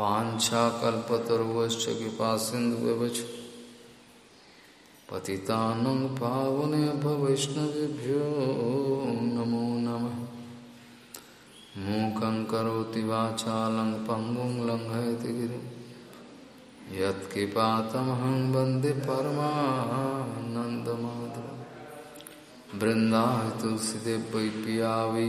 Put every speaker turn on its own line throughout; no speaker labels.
वाछाकल्पतरुश्च कृपा सिंधु पतितानं पावने वैष्णवेभ्यो नमो नमः। मूकं करोति वाचालं, पङ्गुं लङ्घयति गिरिं। यत्कृपातमहं वंदे तुलसीदेव पिया वै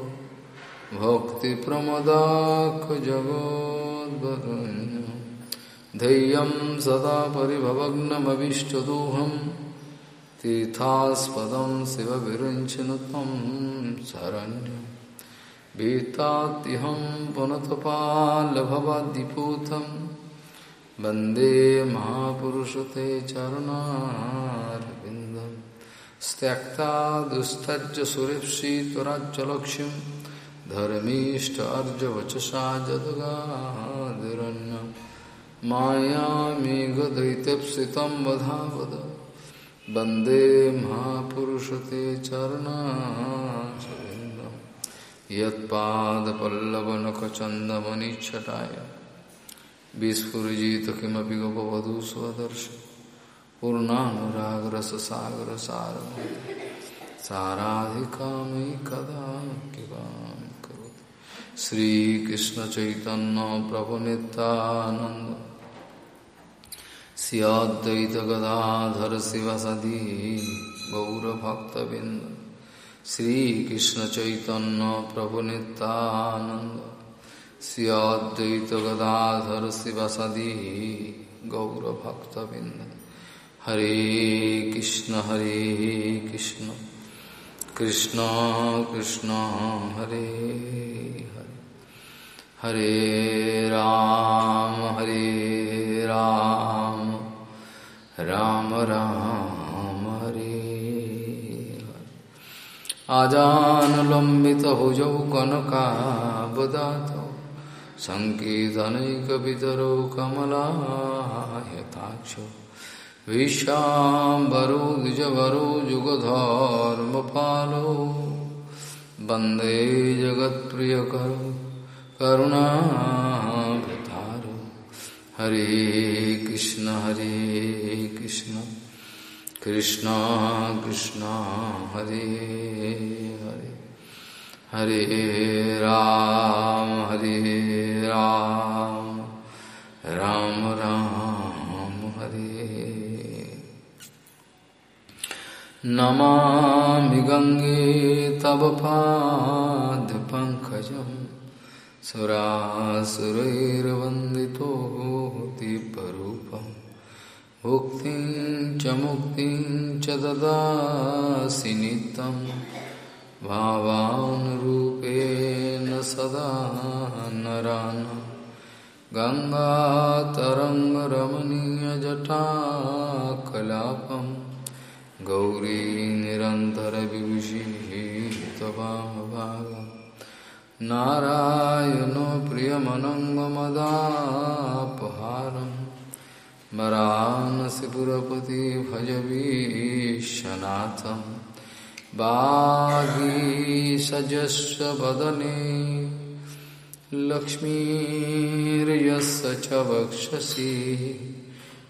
भक्तिप्रमदाखजगोद्वरुण्य धैर्यं सदा परिभवग्नमविष्टदोहं तीर्थास्पदं शिवविरुञ्चनु तं शरण्यं। भीतात्यहं पुनतपाल्भवाद्दिपूतं, वंदे महापुरुषते चरणारविन्दं त्यक्ता दुस्तज्ज सुरेप्सितराज्यलक्ष्यम् धर्मीष्ट अर्जवचसा जदगादिरण्य मायामेघदैत्यप्सितं वधावद। वंदे महापुरुषते चरणाचरिन्दं यत्पादपल्लवनखचन्दमनिच्छटाय। विस्फुरजित किमपि गोपवधू स्वदर्श। पूर्णानुरागरससागरसारमति साराधिकामयि कदा किवा श्रीकृष्ण चैतन्य प्रभु नित्यानंद सियाद्वैत गदाधर शिवसदी गौरभक्तबिंद श्रीकृष्ण चैतन्य प्रभु नित्यानंद सियाद्वैत गदाधर शिवसदी गौरभक्तबिंद हरे कृष्ण हरे कृष्ण। कृष्ण कृष्ण, हरे। हरे राम हरे राम। राम राम, हरे आजानुलम्बितभुजौ कनकावदातौ सङ्कीर्तनैकवितरौ कमलायताक्षौ विश्वाम्बरो द्विजवरो युगधर्मपालो वंदे जगत्प्रियकरो। करुणावतारो हरे कृष्ण हरे कृष्ण। कृष्ण कृष्ण, हरे हरे। हरे राम हरे राम। राम राम, हरे। नमामि गङ्गे तव पादपङ्कजम् सुरासुरैर्वन्दितो दिव्यरूपं भुक्तिं च मुक्तिं च ददासि नित्यं भावानुरूपेण सदा नरान्। गङ्गातरङ्गरमणीयजटाकलापं गौरी निरन्तरविभूषिः त्वभागम् नारायणो प्रियमनङ्गमदापहारं वरानसिपुरपति भजवीशनाथं बागीसजस्व वदने लक्ष्मीर्यस्य च वक्षसि।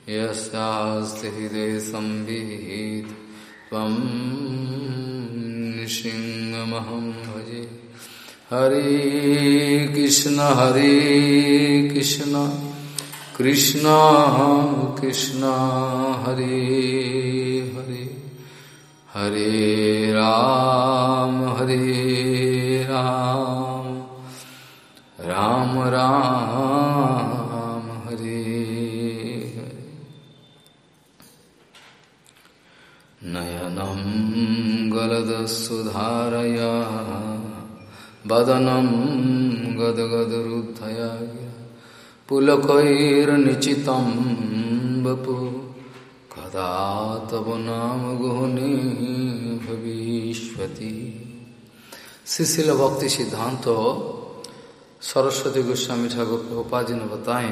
यस्यास्ति हृदये संवित् त्वं भजे। हरे कृष्ण हरे कृष्ण कृष्ण कृष्ण, हरे हरे हरे राम हरे राम राम राम, हरे हरे। नयनं गलदसुधारया वदनं गदगदरुद्धया पुलकैर्निचितं वपु कदा तब नाम गुहने भविष्यति। शिशिल भक्ति सिद्धांत सरस्वती गोस्वामी ठाकुर प्रभुपा जी ने बताए,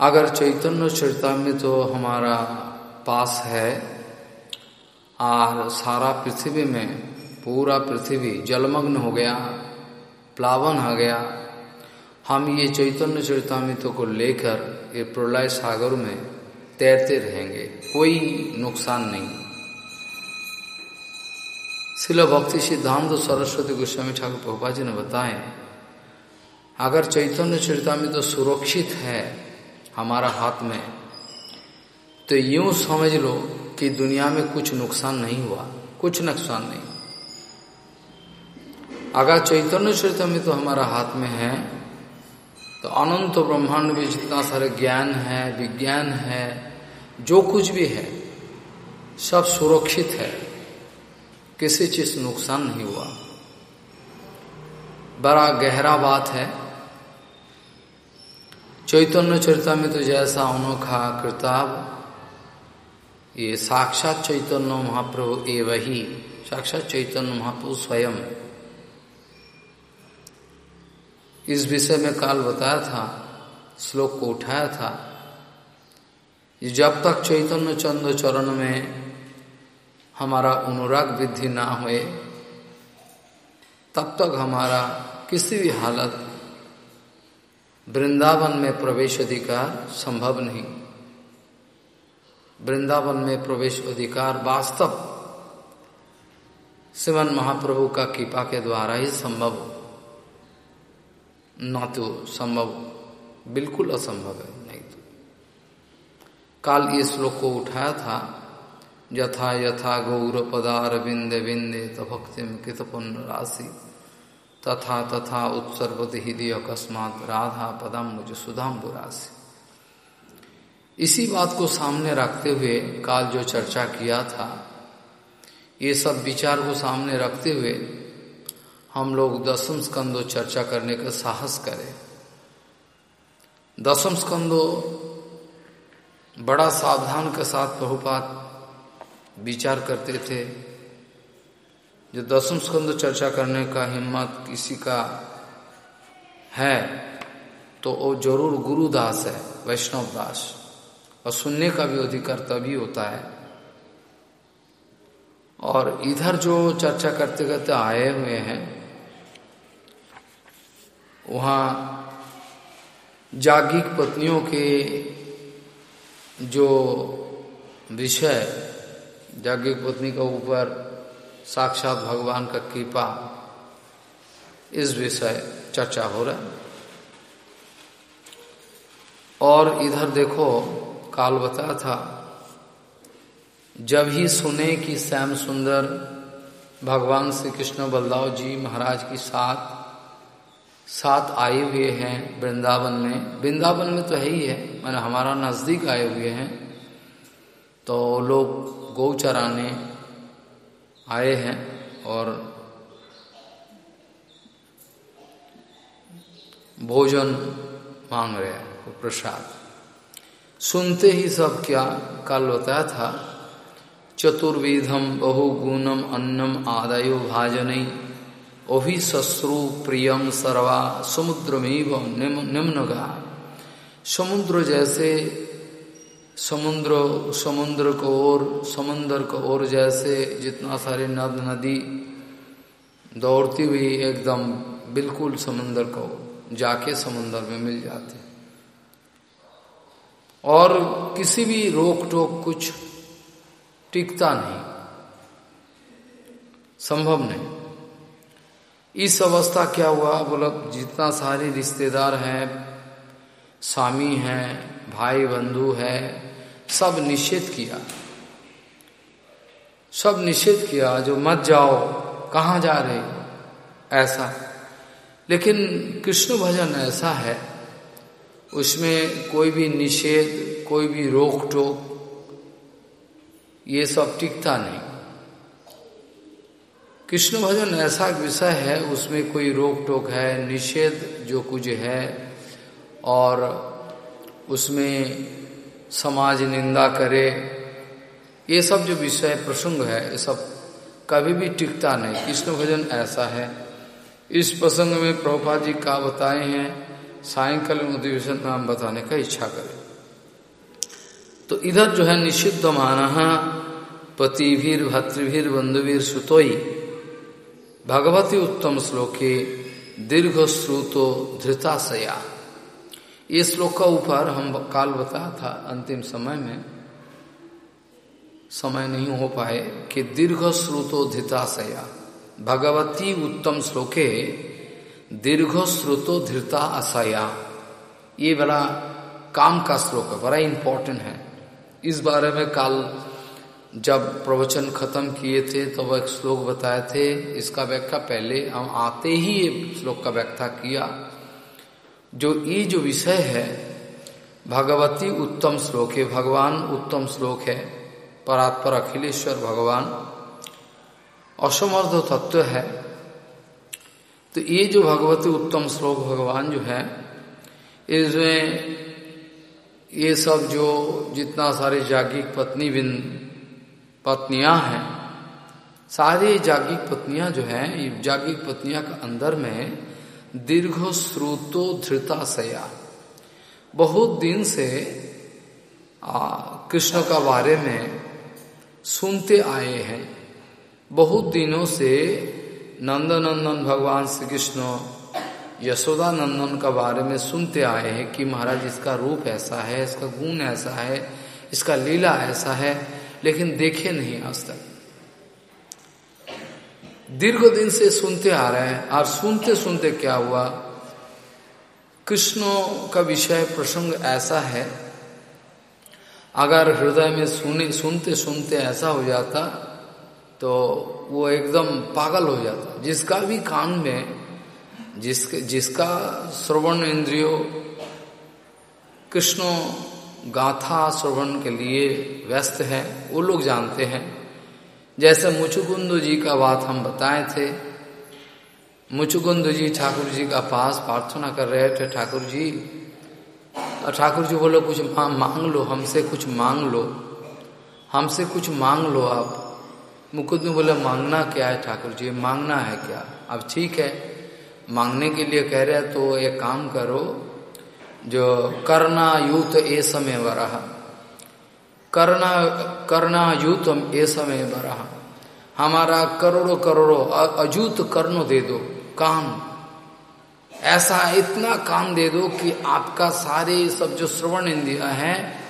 अगर चैतन्य चरिता में तो हमारा पास है, और सारा पृथ्वी में पूरा पृथ्वी जलमग्न हो गया, प्लावन आ गया। हम ये चैतन्य चरितामित को लेकर ये प्रलय सागर में तैरते रहेंगे, कोई नुकसान नहीं। शिल भक्ति सिद्धांत सरस्वती गोस्वामी ठाकुर प्रभा जी ने बताए, अगर चैतन्य चरितामित तो सुरक्षित है हमारा हाथ में तो यूँ समझ लो कि दुनिया में कुछ नुकसान नहीं हुआ, कुछ नुकसान नहीं। अगर चैतन्य चरितमित तो हमारा हाथ में है तो अनंत ब्रह्मांड में जितना सारे ज्ञान है, विज्ञान है, जो कुछ भी है, सब सुरक्षित है। किसी चीज़ नुकसान नहीं हुआ। बड़ा गहरा बात है। चैतन्य चरिता में तो जैसा अनोखा कृताब, ये साक्षात चैतन्य महाप्रभु ए वही साक्षात चैतन्य महाप्रभु स्वयं। इस विषय में काल बताया था, श्लोक को उठाया था। जब तक चैतन्य चंद्र चरण में हमारा अनुराग वृद्धि ना हुए, तब तक हमारा किसी भी हालत वृंदावन में प्रवेश अधिकार संभव नहीं। वृंदावन में प्रवेश अधिकार वास्तव शिवन महाप्रभु का कृपा के द्वारा ही संभव न तो संभव, बिल्कुल असंभव है, नहीं तो। काल ये श्लोक को उठाया था, यथा यथा गौर पदार बिंदे बिंदे तभक्तिम कितपुण्य राशि, तथा तथा उत्सर्वत हृदय अकस्मात राधा पदम मुझे सुधाम राशि। इसी बात को सामने रखते हुए काल जो चर्चा किया था, ये सब विचार को सामने रखते हुए हम लोग दसम स्कंदो चर्चा करने का साहस करें। दसम स्कंदो बड़ा सावधान के साथ प्रभुपात विचार करते थे। जो दसम स्कंद चर्चा करने का हिम्मत किसी का है तो वो ज़रूर गुरुदास है, वैष्णव दास। और सुनने का भी अधिकार तभी होता है। और इधर जो चर्चा करते करते आए हुए हैं वहाँ जागिक पत्नियों के जो विषय, जागिक पत्नी का ऊपर साक्षात भगवान का कृपा, इस विषय चर्चा हो रहा है। और इधर देखो, काल बताया था, जब ही सुने कि श्याम सुंदर भगवान श्री कृष्ण बलदाव जी महाराज की साथ साथ आए हुए हैं वृंदावन में। वृंदावन में तो है ही है, मैंने हमारा नज़दीक आए हुए हैं। तो लोग गौ चराने आए हैं और भोजन मांग रहे हैं तो प्रसाद। सुनते ही सब क्या कल बताया था चतुर्विधम बहुगुणम अन्नम आदयो भाजनई सश्रु प्रियम सर्वा समुद्रमेव निम्नगा। समुद्र जैसे, समुद्र समुद्र को ओर, समुद्र को ओर जैसे जितना सारे नद नदी दौड़ती हुई एकदम बिल्कुल समुद्र को जाके समुद्र में मिल जाते। और किसी भी रोक टोक कुछ टिकता नहीं। संभव नहीं। इस अवस्था क्या हुआ? बोला, जितना सारे रिश्तेदार हैं, स्वामी है भाई बंधु है, सब निषेध किया। सब निषेध किया, जो मत जाओ, कहाँ जा रहे ऐसा। लेकिन कृष्ण भजन ऐसा है, उसमें कोई भी निषेध, कोई भी रोक टोक ये सब टिकता नहीं। कृष्ण भजन ऐसा विषय है, उसमें कोई रोक टोक है, निषेध जो कुछ है, और उसमें समाज निंदा करे, ये सब जो विषय प्रसंग है, ये सब कभी भी टिकता नहीं। कृष्ण भजन ऐसा है। इस प्रसंग में प्रभुपा जी का बताए हैं, सायंकाल अधिवेशन नाम बताने का इच्छा करें। तो इधर जो है निषिद्ध माना पतिभीर भतृभीर बंधुवीर सुतोई भगवती उत्तम श्लोके दीर्घ श्रुतो धृताशया। ये श्लोक का ऊपर हम काल बताया था, अंतिम समय में। समय नहीं हो पाए कि दीर्घ श्रुतो धृताशया। भगवती उत्तम श्लोके दीर्घ श्रुतो धृता असया ये बड़ा काम का श्लोक है, बड़ा इंपॉर्टेंट है। इस बारे में कल जब प्रवचन खत्म किए थे, तब तो एक श्लोक बताए थे। इसका व्याख्या पहले हम आते ही ये श्लोक का व्याख्या किया। जो ये जो विषय है, भगवती उत्तम श्लोक है, भगवान उत्तम श्लोक है, परात्पर अखिलेश्वर भगवान। असमर्थ तत्व है। तो ये जो भगवती उत्तम श्लोक भगवान जो है, इसमें ये सब जो जितना सारे जागिक पत्नी बिन पत्नियाँ हैं। सारी जागिक पत्नियाँ जो हैं, ये जागिक पत्नियाँ का अंदर में दीर्घ श्रुतो धृताशया बहुत दिन से कृष्ण का बारे में सुनते आए हैं। बहुत दिनों से नंदनंदन भगवान श्री कृष्ण यशोदा नंदन का बारे में सुनते आए हैं कि महाराज इसका रूप ऐसा है, इसका गुण ऐसा है, इसका लीला ऐसा है। लेकिन देखे नहीं आज तक। दीर्घ दिन से सुनते आ रहे हैं और सुनते सुनते क्या हुआ? कृष्ण का विषय प्रसंग ऐसा है, अगर हृदय में सुने सुनते सुनते ऐसा हो जाता तो वो एकदम पागल हो जाता। जिसका भी कान में, जिसके, जिसका श्रवण इंद्रियो, कृष्ण गाथा श्रवण के लिए व्यस्त है, वो लोग जानते हैं। जैसे मुचुकुंद जी का बात हम बताए थे, मुचुकुंद जी ठाकुर जी का पास प्रार्थना कर रहे थे, ठाकुर जी, और ठाकुर जी बोलो, कुछ मांग लो, हमसे कुछ मांग लो, हमसे कुछ मांग लो आप। मुकुंद बोले, मांगना क्या है ठाकुर जी? मांगना है क्या? अब ठीक है, मांगने के लिए कह रहे हैं तो एक काम करो जो रहा करना करना यूथ ए समय रहा हमारा करोड़ों करोड़ों अजूत कर्णो दे दो, काम। ऐसा इतना काम दे दो कि आपका सारे सब जो श्रवण इंद्रिया है,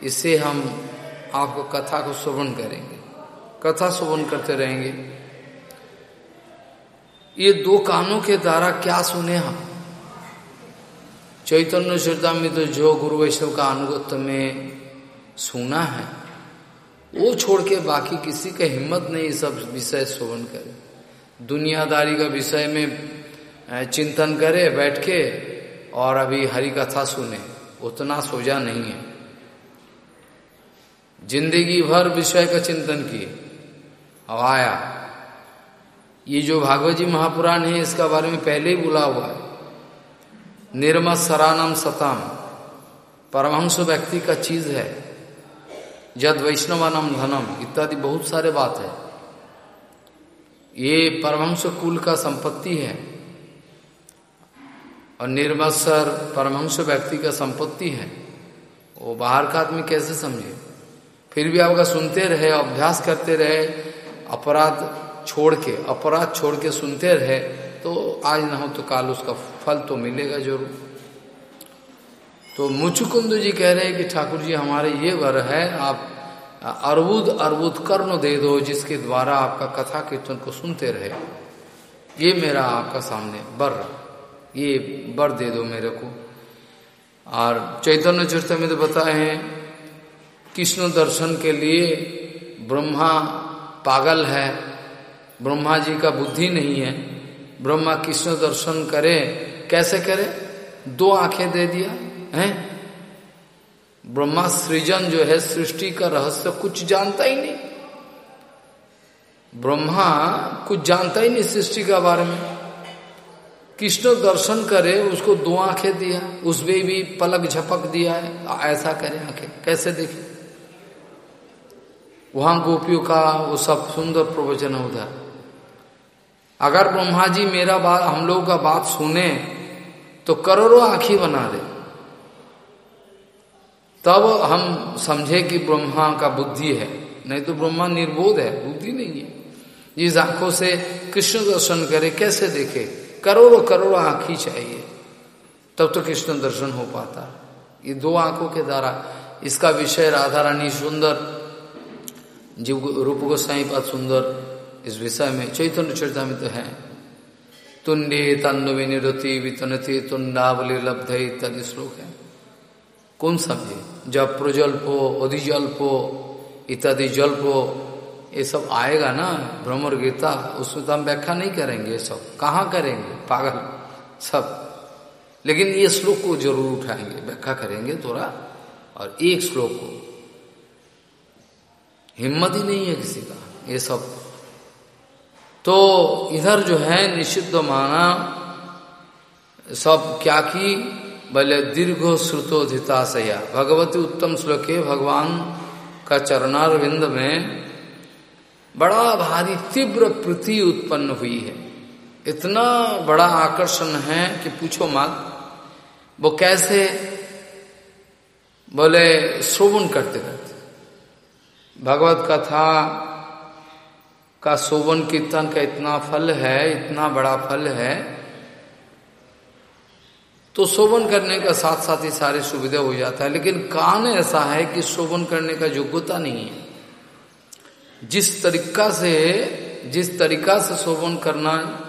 इसे हम आपको कथा को श्रवण करेंगे। कथा श्रवण करते रहेंगे। ये दो कानों के द्वारा क्या सुने हम? चैतन्य में तो जो गुरु वैष्णव का अनुगत में सुना है, वो छोड़ के बाकी किसी का हिम्मत नहीं सब विषय श्रवण करे। दुनियादारी का विषय में चिंतन करे, बैठ के, और अभी हरि कथा सुने, उतना सोजा नहीं है। ज़िंदगी भर विषय का चिंतन किए आया। ये जो भागवत जी महापुराण है, इसका बारे में पहले ही बोला हुआ है। निर्मत सरानम सताम। परमहंस व्यक्ति का चीज़ है। जद वैष्णवानम धनम, इत्यादि बहुत सारे बात है। ये परमहंस कुल का संपत्ति है। और निर्मत्सर परमहंस व्यक्ति का संपत्ति है। वो बाहर का आदमी कैसे समझे? फिर भी आपका सुनते रहे, अभ्यास करते रहे, अपराध छोड़ के, अपराध छोड़ के सुनते रहे तो आज ना हो तो काल उसका फल तो मिलेगा ज़रूर। तो मुचुकुंद जी कह रहे हैं कि ठाकुर जी, हमारे ये वर है, आप अर्बुद अर्बुद कर्ण दे दो, जिसके द्वारा आपका कथा कीर्तन को सुनते रहे। ये मेरा आपका सामने बर ये बर दे दो मेरे को। और चैतन्य चर्चा में तो बताए हैं, कृष्ण दर्शन के लिए ब्रह्मा पागल है, ब्रह्मा जी का बुद्धि नहीं है, ब्रह्मा कृष्ण दर्शन करे कैसे करे? दो आँखें दे दिया, है? ब्रह्मा सृजन जो है, सृष्टि का रहस्य कुछ जानता ही नहीं। ब्रह्मा कुछ जानता ही नहीं सृष्टि के बारे में। कृष्ण दर्शन करे, उसको दो आँखें दिया, उसमें भी पलक झपक दिया है। ऐसा करे आँखें। कैसे देखे? वहाँ गोपियों का वो सब सुंदर प्रवचन होता अगर ब्रह्मा जी मेरा बात हम लोगों का बात सुने तो करोड़ों आंखी बना दे। तब हम समझे कि ब्रह्मा का बुद्धि है। नहीं तो ब्रह्मा निर्बोध है, बुद्धि नहीं है। जिस आँखों से कृष्ण दर्शन करे, कैसे देखे? करोड़ों करोड़ों आंखी चाहिए। तब तो कृष्ण दर्शन हो पाता। ये दो आँखों के द्वारा इसका विषय राधा रानी सुंदर, जीव रूप गोसाई पात सुंदर, इस विषय में चैतन्य चर्चा में तो है। तुंडे तन्नवे निरति वितनति तुंडावली लब्ध इत्यादि श्लोक। है कौन समझे जब प्रजल्पो अधिजल्पो इत्यादि जल्पो, ये सब आएगा ना भ्रमर गीता, उसमें तो हम व्याख्या नहीं करेंगे सब। कहाँ करेंगे? पागल। सब। लेकिन ये श्लोक को ज़रूर उठाएँगे, व्याख्या करेंगे थोड़ा, और एक श्लोक को। हिम्मत ही नहीं है किसी का, ये सब। तो इधर जो है निषिद्ध माना, सब क्या की? बोले, दीर्घ श्रुतोधिताशया भगवती उत्तम श्लोके भगवान का चरणार विंद में बड़ा भारी तीव्र प्रति उत्पन्न हुई है। इतना बड़ा आकर्षण है कि पूछो मत। वो कैसे? बोले शोभन करते करते भगवत कथा का शोभन कीर्तन का इतना फल है, इतना बड़ा फल है। तो शोभन करने का साथ साथ ही सारे सुविधा हो जाता है। लेकिन कान ऐसा है कि शोभन करने का योग्यता नहीं है। जिस तरीका से, जिस तरीका से शोभन करना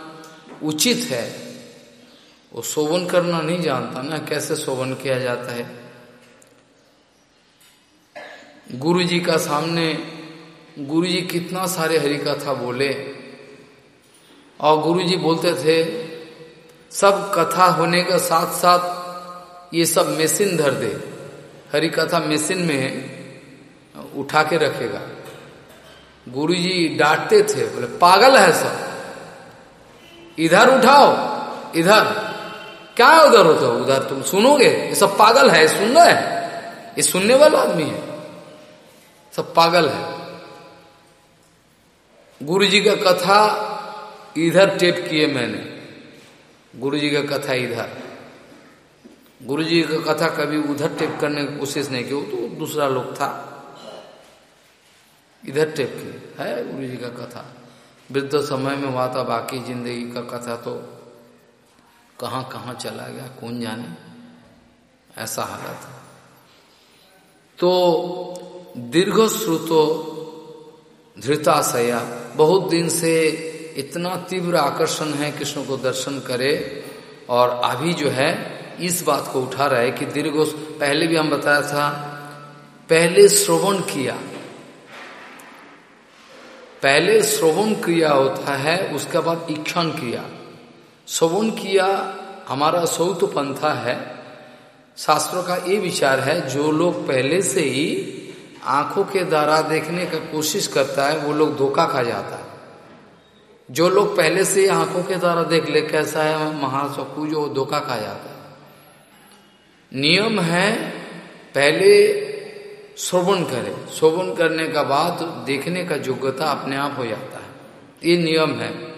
उचित है, वो शोभन करना नहीं जानता ना कैसे शोभन किया जाता है। गुरु जी का सामने गुरु जी कितना सारे हरि कथा बोले। और गुरु जी बोलते थे, सब कथा होने के साथ साथ ये सब मशीन धर दे। हरि कथा मशीन में उठा के रखेगा। गुरु जी डांटते थे, बोले, पागल है सब। इधर उठाओ, इधर। क्या उधर होता उधर तुम सुनोगे? ये सब पागल है सुन रहा है? ये सुनने वाला आदमी है। सब पागल है। गुरु जी का कथा इधर टेप किए मैंने। गुरु जी का कथा इधर। गुरु जी का कथा कभी उधर टेप करने की कोशिश नहीं की, वो तो दूसरा लोग था। इधर टेप की है गुरु जी का कथा। वृद्ध समय में हुआ था बाकी ज़िंदगी का कथा तो कहाँ कहाँ चला गया, कौन जाने? ऐसा हालत। तो दीर्घ श्रुतो धृताशया, बहुत दिन से इतना तीव्र आकर्षण है कृष्ण को दर्शन करे और अभी जो है, इस बात को उठा रहा है कि दीर्घ पहले भी हम बताया था, पहले श्रवण किया। पहले श्रवण क्रिया होता है, उसके बाद इक्षण क्रिया श्रवण किया, हमारा सौत पंथा है। शास्त्रों का ये विचार है, जो लोग पहले से ही आँखों के द्वारा देखने का कोशिश करता है, वो लोग धोखा खा जाता है। जो लोग पहले से ही आँखों के द्वारा देख ले, कैसा है महासकू जो धोखा खा जाता है। नियम है, पहले शोभन करे। शोभन करने का बाद देखने का योग्यता अपने आप हो जाता है। ये नियम है।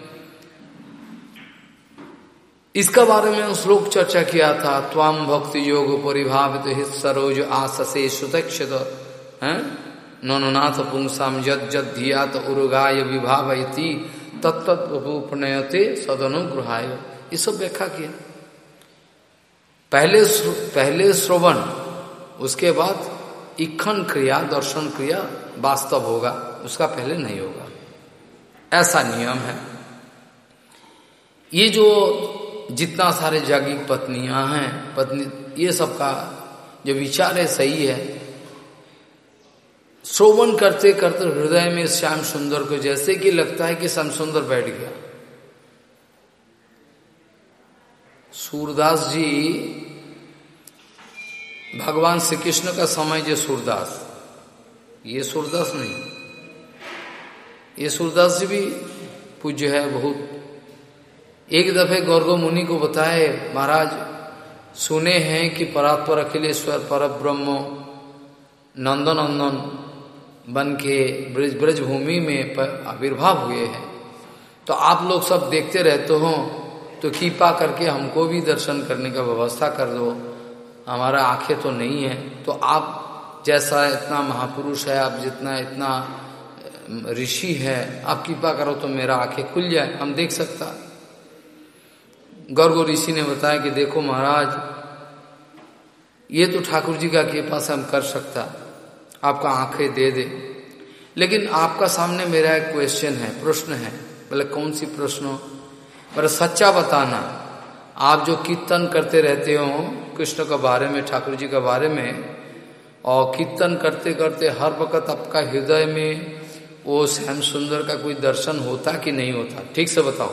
इसका बारे में श्लोक चर्चा किया था त्वाम भक्ति योग परिभावित हित सरोज आससे सुतक्षत। है? ननुनाथ पुंसाम जद जद धियात उर्गाय विभावती तत्तप्रणयते सदनुग्रहाय ये सब व्याख्या किया पहले पहले श्रवण, उसके बाद इखन क्रिया, दर्शन क्रिया वास्तव होगा, उसका पहले नहीं होगा। ऐसा नियम है। ये जो जितना सारे जागी पत्नियाँ हैं, पत्नी, ये सबका जो विचार है सही है श्रोवन करते करते हृदय में श्याम सुंदर को जैसे कि लगता है कि श्याम सुंदर बैठ गया। सूरदास जी, भगवान श्री कृष्ण का समय जो सूरदास, ये सूरदास नहीं। ये सूरदास जी भी पूज्य है बहुत। एक दफे गौरव मुनि को बताए, महाराज, सुने हैं कि परात्पर अखिलेश्वर पर ब्रह्म नंदनंदन बन के ब्रज ब्रज भूमि में आविर्भाव हुए हैं। तो आप लोग सब देखते रहते हो तो कृपा करके हमको भी दर्शन करने का व्यवस्था कर दो। हमारा आँखें तो नहीं है तो आप जैसा इतना महापुरुष है, आप जितना, इतना ऋषि है, आप कृपा करो तो मेरा आँखें खुल जाए, हम देख सकता। गौरव ऋषि ने बताया कि देखो महाराज, ये तो ठाकुर जी का कृपा से हम कर सकता। आपका आँखें दे दे। लेकिन आपका सामने मेरा एक क्वेश्चन है, प्रश्न है। बोले कौन सी प्रश्न, पर सच्चा बताना, आप जो कीर्तन करते रहते हो, कृष्ण के बारे में, ठाकुर जी के बारे में, और कीर्तन करते करते हर वक्त आपका हृदय में वो श्याम सुंदर का कोई दर्शन होता कि नहीं होता, ठीक से बताओ।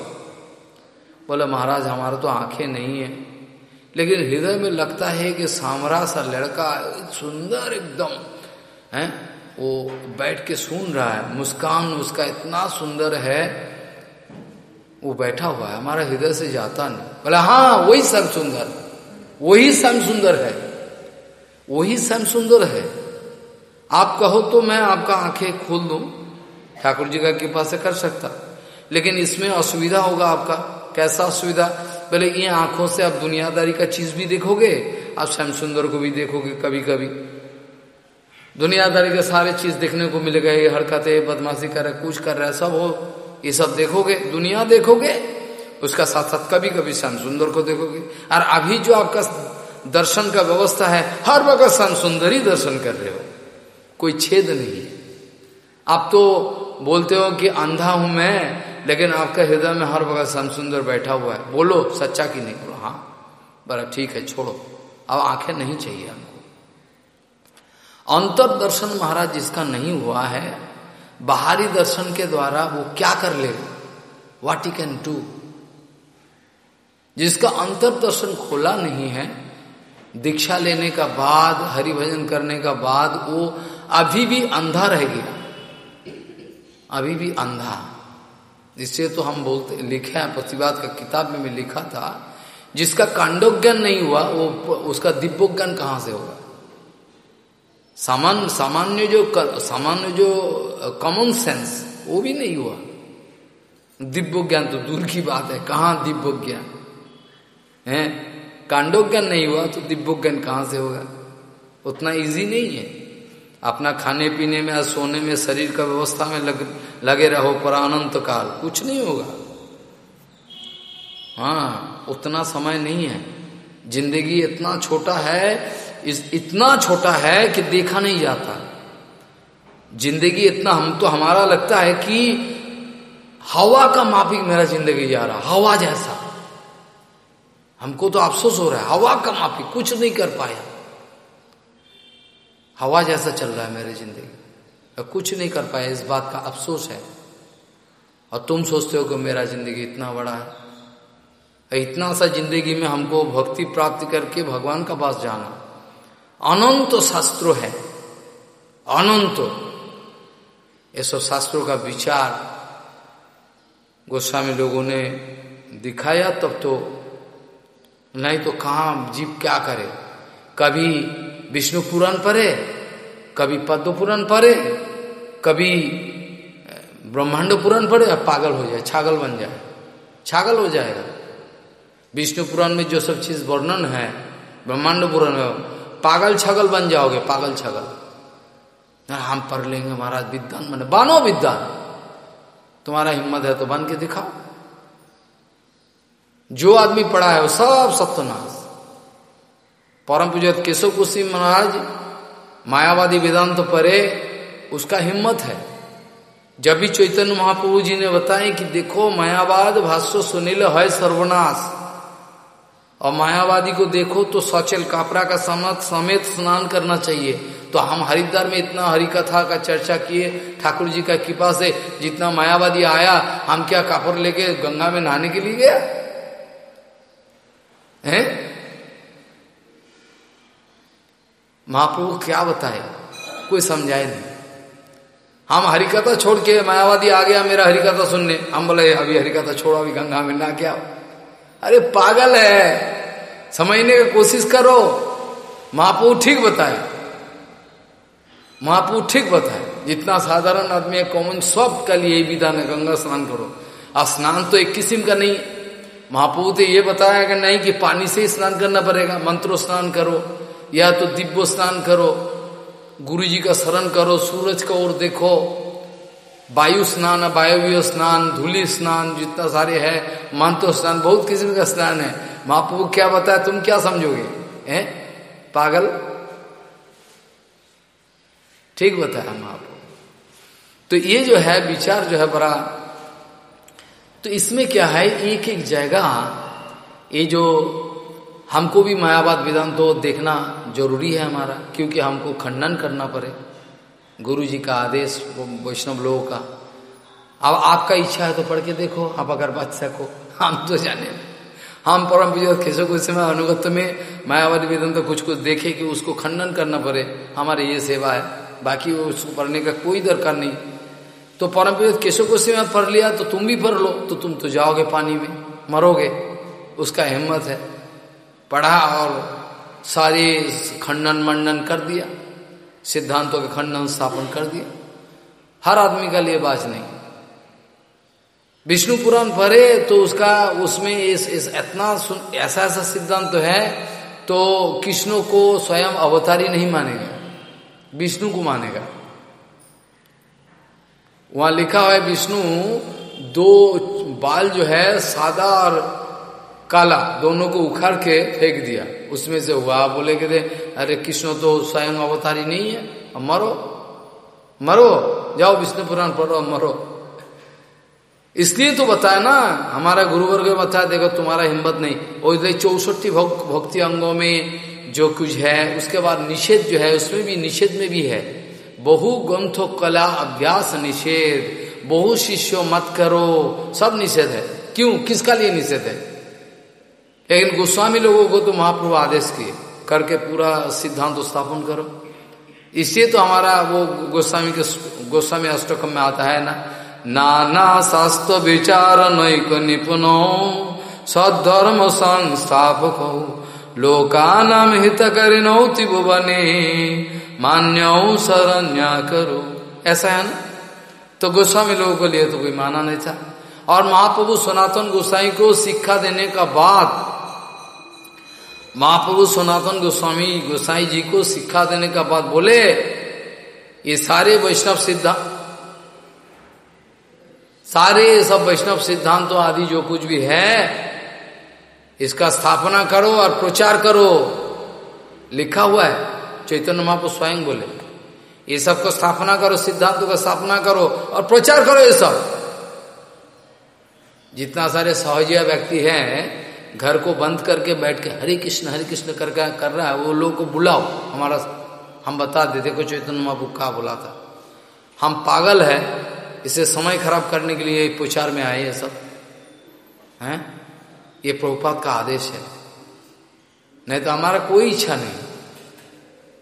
बोले, महाराज, हमारा तो आँखें नहीं है। लेकिन हृदय में लगता है कि सामरा सा लड़का सुंदर एकदम है? वो बैठ के सुन रहा है। मुस्कान उसका इतना सुंदर है, वो बैठा हुआ है। हमारा हृदय से जाता नहीं। बोला हाँ वही सम सुंदर। वही सम सुंदर है। वही सम सुंदर है। आप कहो तो मैं आपका आँखें खोल दू। ठाकुर जी का कृपा से कर सकता। लेकिन इसमें असुविधा होगा आपका। कैसा असुविधा? बोले, ये आँखों से आप दुनियादारी का चीज़ भी देखोगे, आप श्याम सुंदर को भी देखोगे कभी कभी दुनियादारी के सारे चीज़ देखने को मिलेगा ये हरकतें, बदमाशी कर रहे कुछ कर रहे, सब हो, ये सब देखोगे, दुनिया देखोगे, उसका साथ साथ कभी कभी श्याम सुंदर को देखोगे। और अभी जो आपका दर्शन का व्यवस्था है, हर वक्त श्याम सुंदर ही दर्शन कर रहे हो। कोई छेद नहीं है। आप तो बोलते हो कि अंधा हूँ मैं, लेकिन आपका हृदय में हर वक्त श्याम सुंदर बैठा हुआ है। बोलो, सच्चा कि नहीं बोलो? हाँ। बड़ा ठीक है, छोड़ो। अब आँखें नहीं चाहिए हमको। अंतर दर्शन महाराज जिसका नहीं हुआ है, बाहरी दर्शन के द्वारा वो क्या कर ले? वाट ही कैन डू जिसका अंतर दर्शन खोला नहीं है, दीक्षा लेने का बाद हरि भजन करने का बाद, वो अभी भी अंधा रह गया। अभी भी अंधा। जिससे तो हम बोलते, लिखे हैं, प्रतिवाद का किताब में मैं लिखा था, जिसका कांडोज्ञान नहीं हुआ, वो उसका दिव्योज्ञान कहाँ से होगा? सामान्य सामान्य जो सामान्य जो कॉमन सेंस वो भी नहीं हुआ। दिव्य ज्ञान तो दूर की बात है कहाँ दिव्य ज्ञान है? कांडो ज्ञान नहीं हुआ तो दिव्य ज्ञान कहाँ से होगा? उतना इजी नहीं है। अपना खाने पीने में और सोने में शरीर का व्यवस्था में लग, लगे रहो पर अनंत काल। कुछ नहीं होगा। हाँ उतना समय नहीं है। ज़िंदगी इतना छोटा है इस इतना छोटा है कि देखा नहीं जाता। ज़िंदगी इतना, हम तो हमारा लगता है कि हवा का माफिक मेरा ज़िंदगी जा रहा, हवा जैसा। हमको तो अफसोस हो रहा है, हवा का माफिक कुछ नहीं कर पाया। हवा जैसा चल रहा है मेरी ज़िंदगी। कुछ नहीं कर पाया, इस बात का अफसोस है। और तुम सोचते हो कि मेरा ज़िंदगी इतना बड़ा है। इतना सा ज़िंदगी में हमको भक्ति प्राप्त करके भगवान का पास जाना। अनंत शास्त्रों है। अनंत। ये सब शास्त्रों का विचार गोस्वामी लोगों ने दिखाया, तब तो नहीं तो कहा जीव क्या करे? कभी विष्णु पुराण पढ़े, कभी पद्म पुराण पढ़े, कभी ब्रह्मांड पुराण पढ़े या पागल हो जाए, छागल बन जाए, छागल हो जाएगा। विष्णु पुराण में जो सब चीज़ वर्णन है, ब्रह्मांड पुराण में पागल छगल बन जाओगे पागल छगल हम पढ़ लेंगे महाराज विद्वान, मैंने बानो विद्वान। तुम्हारा हिम्मत है तो बन के दिखाओ। जो आदमी पढ़ा है वो सब सत्यनाश परम पूजत केशव कुशी महाराज, मायावादी वेदांत तो पढ़े, उसका हिम्मत है। जब भी चैतन्य महाप्रभु जी ने बताया कि देखो, मायावाद भाष्य सुनील है सर्वनाश। और मायावादी को देखो तो सचल कापरा का समत समेत स्नान करना चाहिए। तो हम हरिद्वार में इतना हरि कथा का चर्चा किए, ठाकुर जी का कृपा से जितना मायावादी आया, हम क्या कापड़ लेके गंगा में नहाने के लिए गया? है? महाप्रभु क्या बताए? कोई समझाए नहीं। हम हरिकथा छोड़ के मायावादी आ गया मेरा हरिकथा सुनने। हम बोले, अभी हरिकथा छोड़ो, अभी गंगा में ना क्या अरे पागल है। समझने की कोशिश करो। महापू ठीक बताए। महापू ठीक बताए। जितना साधारण आदमी है कॉमन सब का लिए विधान है, गंगा स्नान करो। और स्नान तो एक किस्म का नहीं। महापू तो ये बताया कि नहीं कि पानी से ही स्नान करना पड़ेगा। मंत्रो स्नान करो, या तो दिव्य स्नान करो। गुरु जी का शरण करो, सूरज का ओर देखो। वायु स्नान, वायव्य स्नान, धूलि स्नान, जितना सारे है, मानतो स्नान, बहुत किस्म का स्नान है। महाप्रभु क्या बताया, तुम क्या समझोगे? हैं? पागल? ठीक बताया महाप्रभु तो ये जो है, विचार जो है बड़ा तो इसमें क्या है एक एक जगह ये जो हमको भी मायावाद वेदांत तो देखना ज़रूरी है हमारा, क्योंकि हमको खंडन करना पड़े। गुरु जी का आदेश वैष्णव लोगों का। अब आपका इच्छा है तो पढ़ के देखो, आप अगर बच सको हम तो जाने। हम परम विजय केशव को समय अनुगत में मायावादी वेदन तो कुछ कुछ देखे कि उसको खंडन करना पड़े। हमारे ये सेवा है, बाकी वो उसको पढ़ने का कोई दरकार नहीं। तो परम विजय केशव को समय पढ़ लिया तो तुम भी पढ़ लो तो तुम तो जाओगे पानी में, मरोगे। उसका हिम्मत है। पढ़ा और सारे खंडन मंडन कर दिया। सिद्धांतों के खंडन स्थापन कर दिया हर आदमी का लिए बात नहीं। विष्णु पुराण पढ़े तो उसका उसमें इस, इस इतना ऐसा ऐसा सिद्धांत तो है तो कृष्ण को स्वयं अवतारी नहीं मानेगा। विष्णु को मानेगा। वहाँ लिखा है विष्णु दो बाल जो है सादा और काला, दोनों को उखाड़ के फेंक दिया। उसमें से हुआ बोले कहते अरे कृष्ण तो स्वयं अवतारी नहीं है, अब मरो। मरो। जाओ विष्णु पुराण पढ़ो मरो। इसलिए तो बताया ना, हमारा गुरुवर्ग बताया, देखो तुम्हारा हिम्मत नहीं। और इसलिए चौसठी भक्ति अंगों में जो कुछ है, उसके बाद निषेध जो है, उसमें भी निषेध में भी है। बहु ग्रंथो कला अभ्यास निषेध, बहु शिष्यो मत करो, सब निषेध है। क्यों? किसका लिए निषेध है? लेकिन गोस्वामी लोगों को तो महाप्रभु आदेश किए, करके पूरा सिद्धांत स्थापन करो। इसलिए तो हमारा वो गोस्वामी के गोस्वामी अष्टकम में आता है ना, नाना शास्त्र विचार नैक निपुणो, सद्धर्म संस्थापक लोकानाम हित करिनौ त्रिभुवने, मान्य शरण्या करो। ऐसा है ना? तो गोस्वामी लोगों को लिए तो कोई माना नहीं था। और महाप्रभु सनातन गोसाई को शिक्षा देने का बाद महाप्रभु सनातन गोस्वामी गोसाई जी को शिक्षा देने का बाद बोले, ये सारे वैष्णव सिद्धांत सारे सब वैष्णव सिद्धांतों आदि जो कुछ भी है, इसका स्थापना करो और प्रचार करो। लिखा हुआ है, चैतन्य महापुर स्वयं बोले। ये सबको स्थापना करो, सिद्धांतों का स्थापना करो और प्रचार करो ये सब। जितना सारे सहजिया व्यक्ति हैं घर को बंद करके बैठ के हरे कृष्ण हरे कृष्ण करके कर रहा है, वो लोग को बुलाओ। हमारा, हम बता देते को चैतन्य महापु का बुला था? हम पागल है, इसे समय खराब करने के लिए प्रचार में आए ये सब। हैं? ये प्रभुपात का आदेश है। नहीं तो हमारा कोई इच्छा नहीं।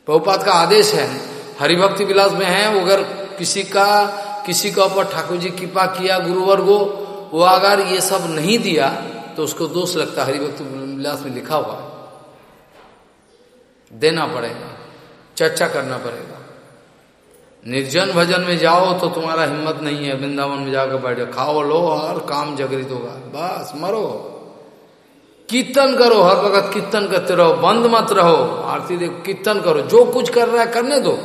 प्रभुपात का आदेश है, हरिभक्ति विलास में है, अगर किसी का किसी का ऊपर ठाकुर जी कृपा किया, गुरुवर्गो, वो अगर ये सब नहीं दिया तो उसको दोष लगता हरिभक्ति विलास में लिखा हुआ है। देना पड़ेगा, चर्चा करना पड़ेगा। निर्जन भजन में जाओ तो तुम्हारा हिम्मत नहीं है, वृंदावन में जाकर बैठो खाओ, लो और काम जगरित होगा। बस, मरो। कीर्तन करो, हर वक्त कीर्तन करते रहो, बंद मत रहो। आरती देखो, कीर्तन करो, जो कुछ कर रहा है करने दो।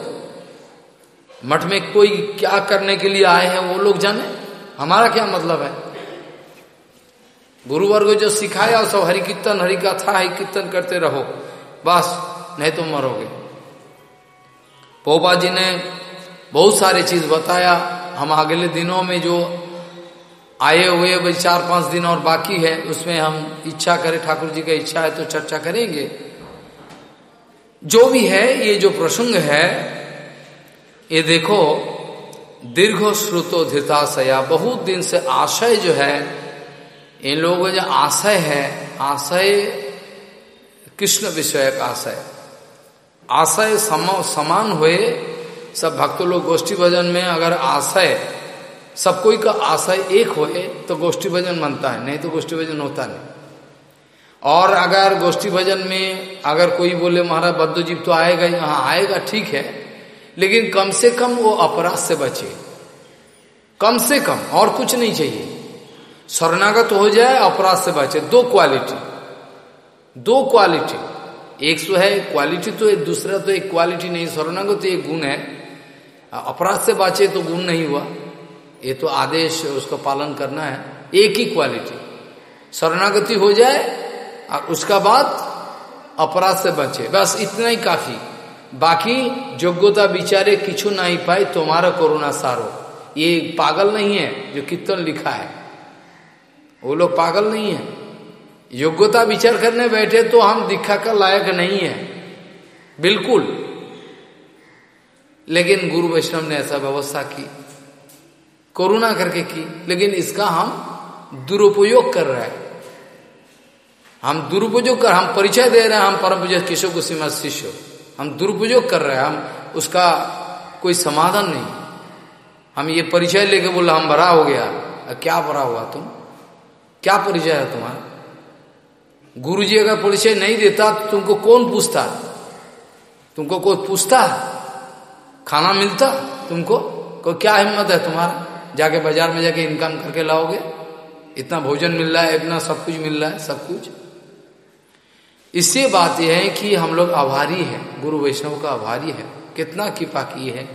मठ में कोई क्या करने के लिए आए हैं, वो लोग जाने। हमारा क्या मतलब है? गुरुवर्ग जो सिखाया सब हरि कीर्तन हरि कथा हरि कीर्तन करते रहो, बस, नहीं तो मरोगे। पोपा जी ने बहुत सारे चीज़ बताया। हम अगले दिनों में जो आए हुए भाई चार पाँच दिन और बाकी है, उसमें हम इच्छा करें, ठाकुर जी का इच्छा है तो चर्चा करेंगे। जो भी है, ये जो प्रसंग है, ये देखो, दीर्घ श्रुतो धिताशया बहुत दिन से आशय जो है इन लोगों का जो आशय है, आशय कृष्ण विषय का आशय। आशय समान हुए, सब भक्त लोग गोष्ठी भजन में अगर आशय, सब कोई का आशय एक होए तो गोष्ठी भजन बनता है, नहीं तो गोष्ठी भजन होता नहीं। और अगर गोष्ठी भजन में अगर कोई बोले, महाराज बद्धजीव तो आएगा यहाँ आएगा, ठीक है। लेकिन कम से कम वो अपराध से बचे। कम से कम, और कुछ नहीं चाहिए। शरणागत हो जाए, अपराध से बचे। दो क्वालिटी दो क्वालिटी एक सो है क्वालिटी तो एक, दूसरा तो एक क्वालिटी नहीं। शरणागत तो एक गुण है। अपराध से बचे तो गुण नहीं हुआ। ये तो आदेश उसका पालन करना है। एक ही क्वालिटी शरणागति हो जाए और उसका बाद अपराध से बचे। बस इतना ही काफ़ी। बाकी योग्यता विचारे किचु नहीं पाए, तुम्हारा कोरोना सारो। ये पागल नहीं है, जो कीर्तन लिखा है। वो लोग पागल नहीं है। योग्यता विचार करने बैठे तो हम दिखा का लायक नहीं है। बिल्कुल। लेकिन गुरु वैष्णव ने ऐसा व्यवस्था की, कोरोना करके की, लेकिन इसका हम दुरुपयोग कर रहे हैं। हम दुरुपयोग कर, हम परिचय दे रहे हैं, हम परम पूजय किशोर कुशिमा शिष्य। हम दुरुपयोग कर रहे हैं, हम उसका कोई समाधान नहीं। हम ये परिचय लेके बोला, हम बड़ा हो गया। क्या बड़ा हुआ तुम? क्या परिचय है तुम्हारा? गुरु जी अगर परिचय नहीं देता तो तुमको कौन पूछता? तुमको कोई पूछता? खाना मिलता? तुमको? को क्या हिम्मत है तुम्हारा? जाके बाज़ार में जाके इनकम करके लाओगे? इतना भोजन मिल रहा है, इतना सब कुछ मिल रहा है, सब कुछ। इससे बात यह है कि हम लोग आभारी हैं, गुरु वैष्णव का आभारी है। कितना कृपा की है।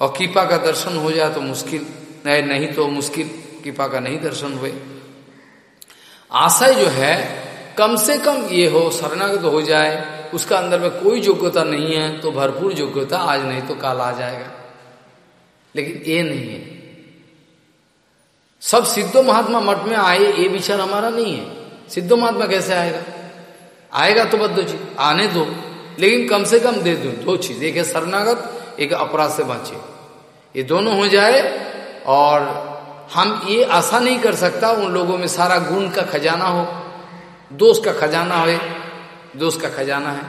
और कृपा का दर्शन हो जाए तो मुश्किल, नहीं नहीं तो मुश्किल, कृपा का नहीं दर्शन हुए। आशय जो है, कम से कम ये हो, शरणागत हो जाए, उसका अंदर में कोई योग्यता नहीं है तो भरपूर योग्यता आज नहीं तो काल आ जाएगा। लेकिन ये नहीं है। सब सिद्धो महात्मा मठ में आए, ये विचार हमारा नहीं है। सिद्धो महात्मा कैसे आएगा? आएगा तो बद्दो जी आने दो। लेकिन कम से कम दे दो दो चीज़। एक है शरणागत, एक अपराध से बांचे ये दोनों हो जाए और हम ये आशा नहीं कर सकता उन लोगों में सारा गुण का खजाना हो, दोष का खजाना हो, दोष का खजाना है।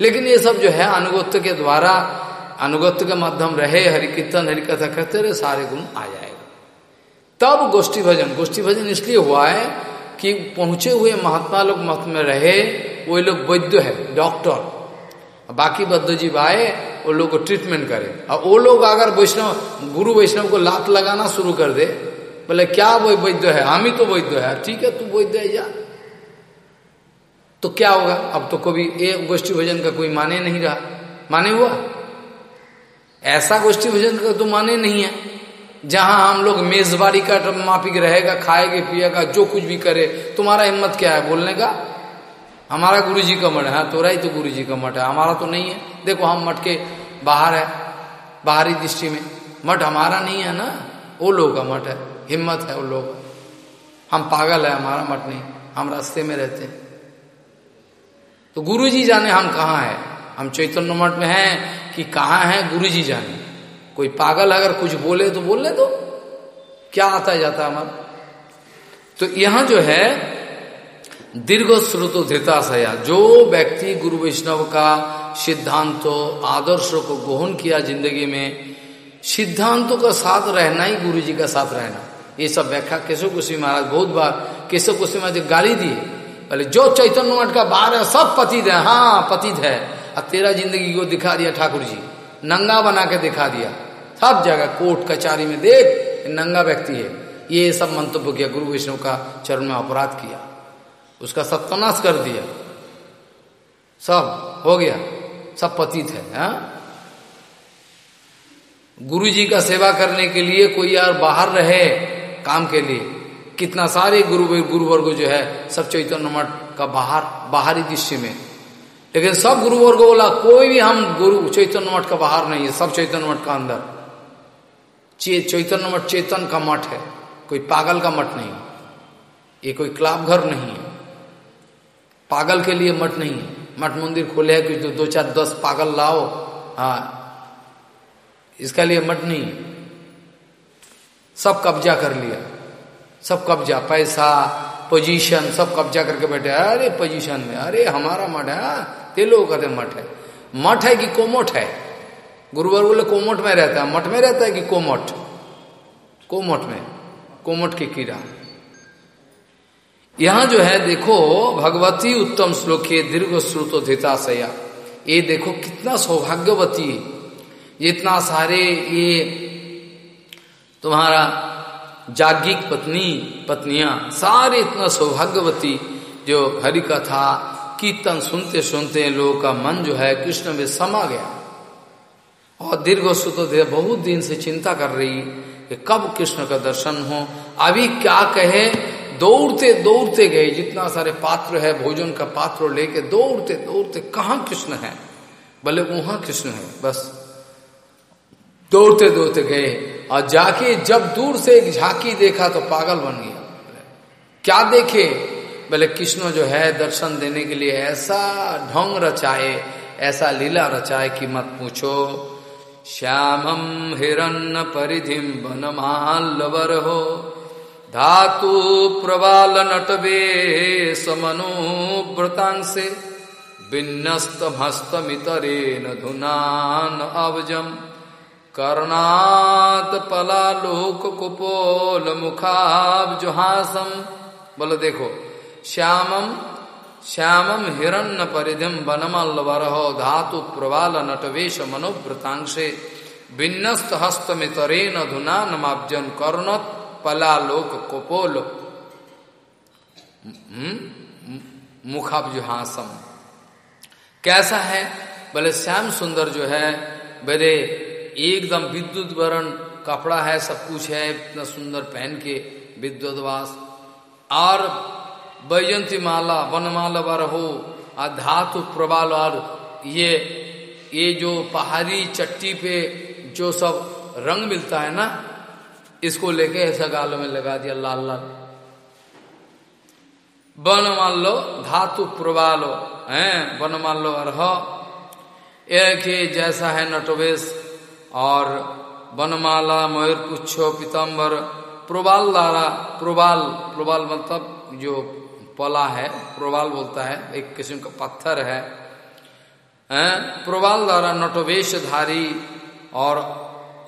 लेकिन ये सब जो है, अनुगत्य के द्वारा, अनुगत्य के माध्यम रहे, हरिकीर्तन, हरिकथा करते रहे, सारे गुण आ जाएगा। तब गोष्ठी भजन गोष्ठी भजन इसलिए हुआ है कि पहुँचे हुए महात्मा लोग मत में रहे, वो लोग वैद्य है, डॉक्टर। बाकी बद्ध जीव आए, वो लोग को ट्रीटमेंट करे। और वो लोग अगर वैष्णव, गुरु वैष्णव को लात लगाना शुरू कर दे बोले, क्या वो वैद्य है? हम ही तो वैद्य है। ठीक है, तू वैद्य है, जा। तो क्या होगा? अब तो कभी एक गोष्ठी भजन का कोई माने नहीं रहा। माने हुआ? ऐसा गोष्ठी भजन का तो माने नहीं है, जहाँ हम लोग मेजबारी का मापिक रहेगा, खाएगा, पिएगा, जो कुछ भी करे। तुम्हारा हिम्मत क्या है बोलने का? हमारा गुरु जी का मठ है। हाँ तोरा ही तो गुरु जी का मठ है। हमारा तो नहीं है। देखो, हम मठ के बाहर है, बाहरी दृष्टि में। मठ हमारा नहीं है ना? वो लोग का मठ है। हिम्मत है वो लोग हम पागल है, हमारा मठ नहीं, हम रास्ते में रहते हैं। तो गुरु जी जाने हम कहाँ हैं? हम चैतन्य मठ में हैं कि कहाँ हैं गुरु जी जाने? कोई पागल अगर कुछ बोले तो बोलने दो। क्या आता जाता हमारा। तो यहाँ जो है दीर्घ स्रोतो धृता सया जो व्यक्ति गुरु वैष्णव का सिद्धांतों, आदर्शों को ग्रहण किया ज़िंदगी में, सिद्धांतों का साथ रहना ही गुरु जी का साथ रहना। ये सब व्याख्या केशव कुशी महाराज बहुत बार केशव कुशी महाराज गाली दिए बोले, जो चैतन्य मठ का बाहर है, सब पतित है। हाँ पतित है। और तेरा ज़िंदगी को दिखा दिया ठाकुर जी नंगा बना के दिखा दिया। सब जगह कोर्ट कचारी में देख नंगा व्यक्ति है। ये सब मंतव्य किया, गुरु वैष्णव का चरण में अपराध किया। उसका सत्यानाश कर दिया। सब हो गया। सब पतित है, हा? गुरु जी का सेवा करने के लिए कोई यार बाहर रहे काम के लिए। कितना सारे गुरु गुरुवर्ग जो है सब चैतन्य मठ का बाहर बाहरी दृश्य में। लेकिन सब गुरुवर्ग बोला कोई भी हम गुरु चैतन्य मठ का बाहर नहीं है सब चैतन्य मठ का अंदर। चैतन्य मठ चेतन का मठ है कोई पागल का मठ नहीं। ये कोई क्लाब घर नहीं है। पागल के लिए मठ नहीं है। मठ मंदिर खोले है कि दो, चार दस पागल लाओ। हाँ इसका लिए मठ नहीं सब कब्जा कर लिया। सब कब्जा पैसा पोजीशन सब कब्जा करके बैठे अरे पोजीशन में अरे हमारा मठ है हाँ, ते लोग कहते मठ है। मठ है कि कोमठ है? गुरुवर बोले कोमठ में रहता है। मठ में रहता है कि कोमठ कोमठ में कोमठ की कीड़ा। यहाँ जो है देखो भगवती उत्तम श्लोक है दीर्घ श्रुतो धिता सया ये देखो कितना सौभाग्यवती इतना सारे ये तुम्हारा जागिक पत्नी, पत्नियाँ सारे इतना सौभाग्यवती जो हरि कथा कीर्तन सुनते सुनते लोगों का मन जो है कृष्ण में समा गया। और दीर्घ सुतो बहुत दिन से चिंता कर रही कि कब कृष्ण का दर्शन हो। अभी क्या कहे? दौड़ते दौड़ते गए। जितना सारे पात्र है, भोजन का पात्र लेके दौड़ते दौड़ते कहा कृष्ण है? भले वहाँ कृष्ण है, बस। दौड़ते दौड़ते गए और जाके जब दूर से एक झांकी देखा तो पागल बन गया। क्या देखे? बोले, कृष्ण जो है, दर्शन देने के लिए ऐसा ढोंग रचाए, ऐसा लीला रचाए कि मत पूछो। श्यामम हिरण्य परिधिम बनमालवर हो। धातु प्रबाल नटवे समनुव्रतांसे विन्यस्तमस्तमितरेण धुनान अवजम। कर्णात पलालोक कुपोल मुखाब्जुहासम बोलो देखो, श्यामम श्यामम हिरण्य परिधिम वनमल्लवरहो धातु प्रवाल नटवेश मनोव्रतांशे विन्यस्त हस्तमितरेण धुना नमाब्जन कर्णत पलालोक कोपोल। हम्म? मुखाब्जुहासम कैसा है? बोले, श्याम सुंदर जो है बड़े एकदम विद्युत वर्ण, कपड़ा है, सब कुछ है, इतना सुंदर पहन के विद्युतवास। और बैजंती माला, वनमाला वर हो धातु प्रबाल और ये ये जो पहाड़ी चट्टी पे जो सब रंग मिलता है ना, इसको लेके ऐसा गालों में लगा दिया लाल लाल। वन मान लो धातु प्रबालो है वन मान लो अर्ह एक जैसा है नटवेश। और वनमाला मयूर पुच्छो पितम्बर प्रोबाल द्वारा प्रोबाल प्रोबाल मतलब जो पला है, प्रोबाल बोलता है, एक किस्म का पत्थर है। प्रोबाल द्वारा नटवेशधारी और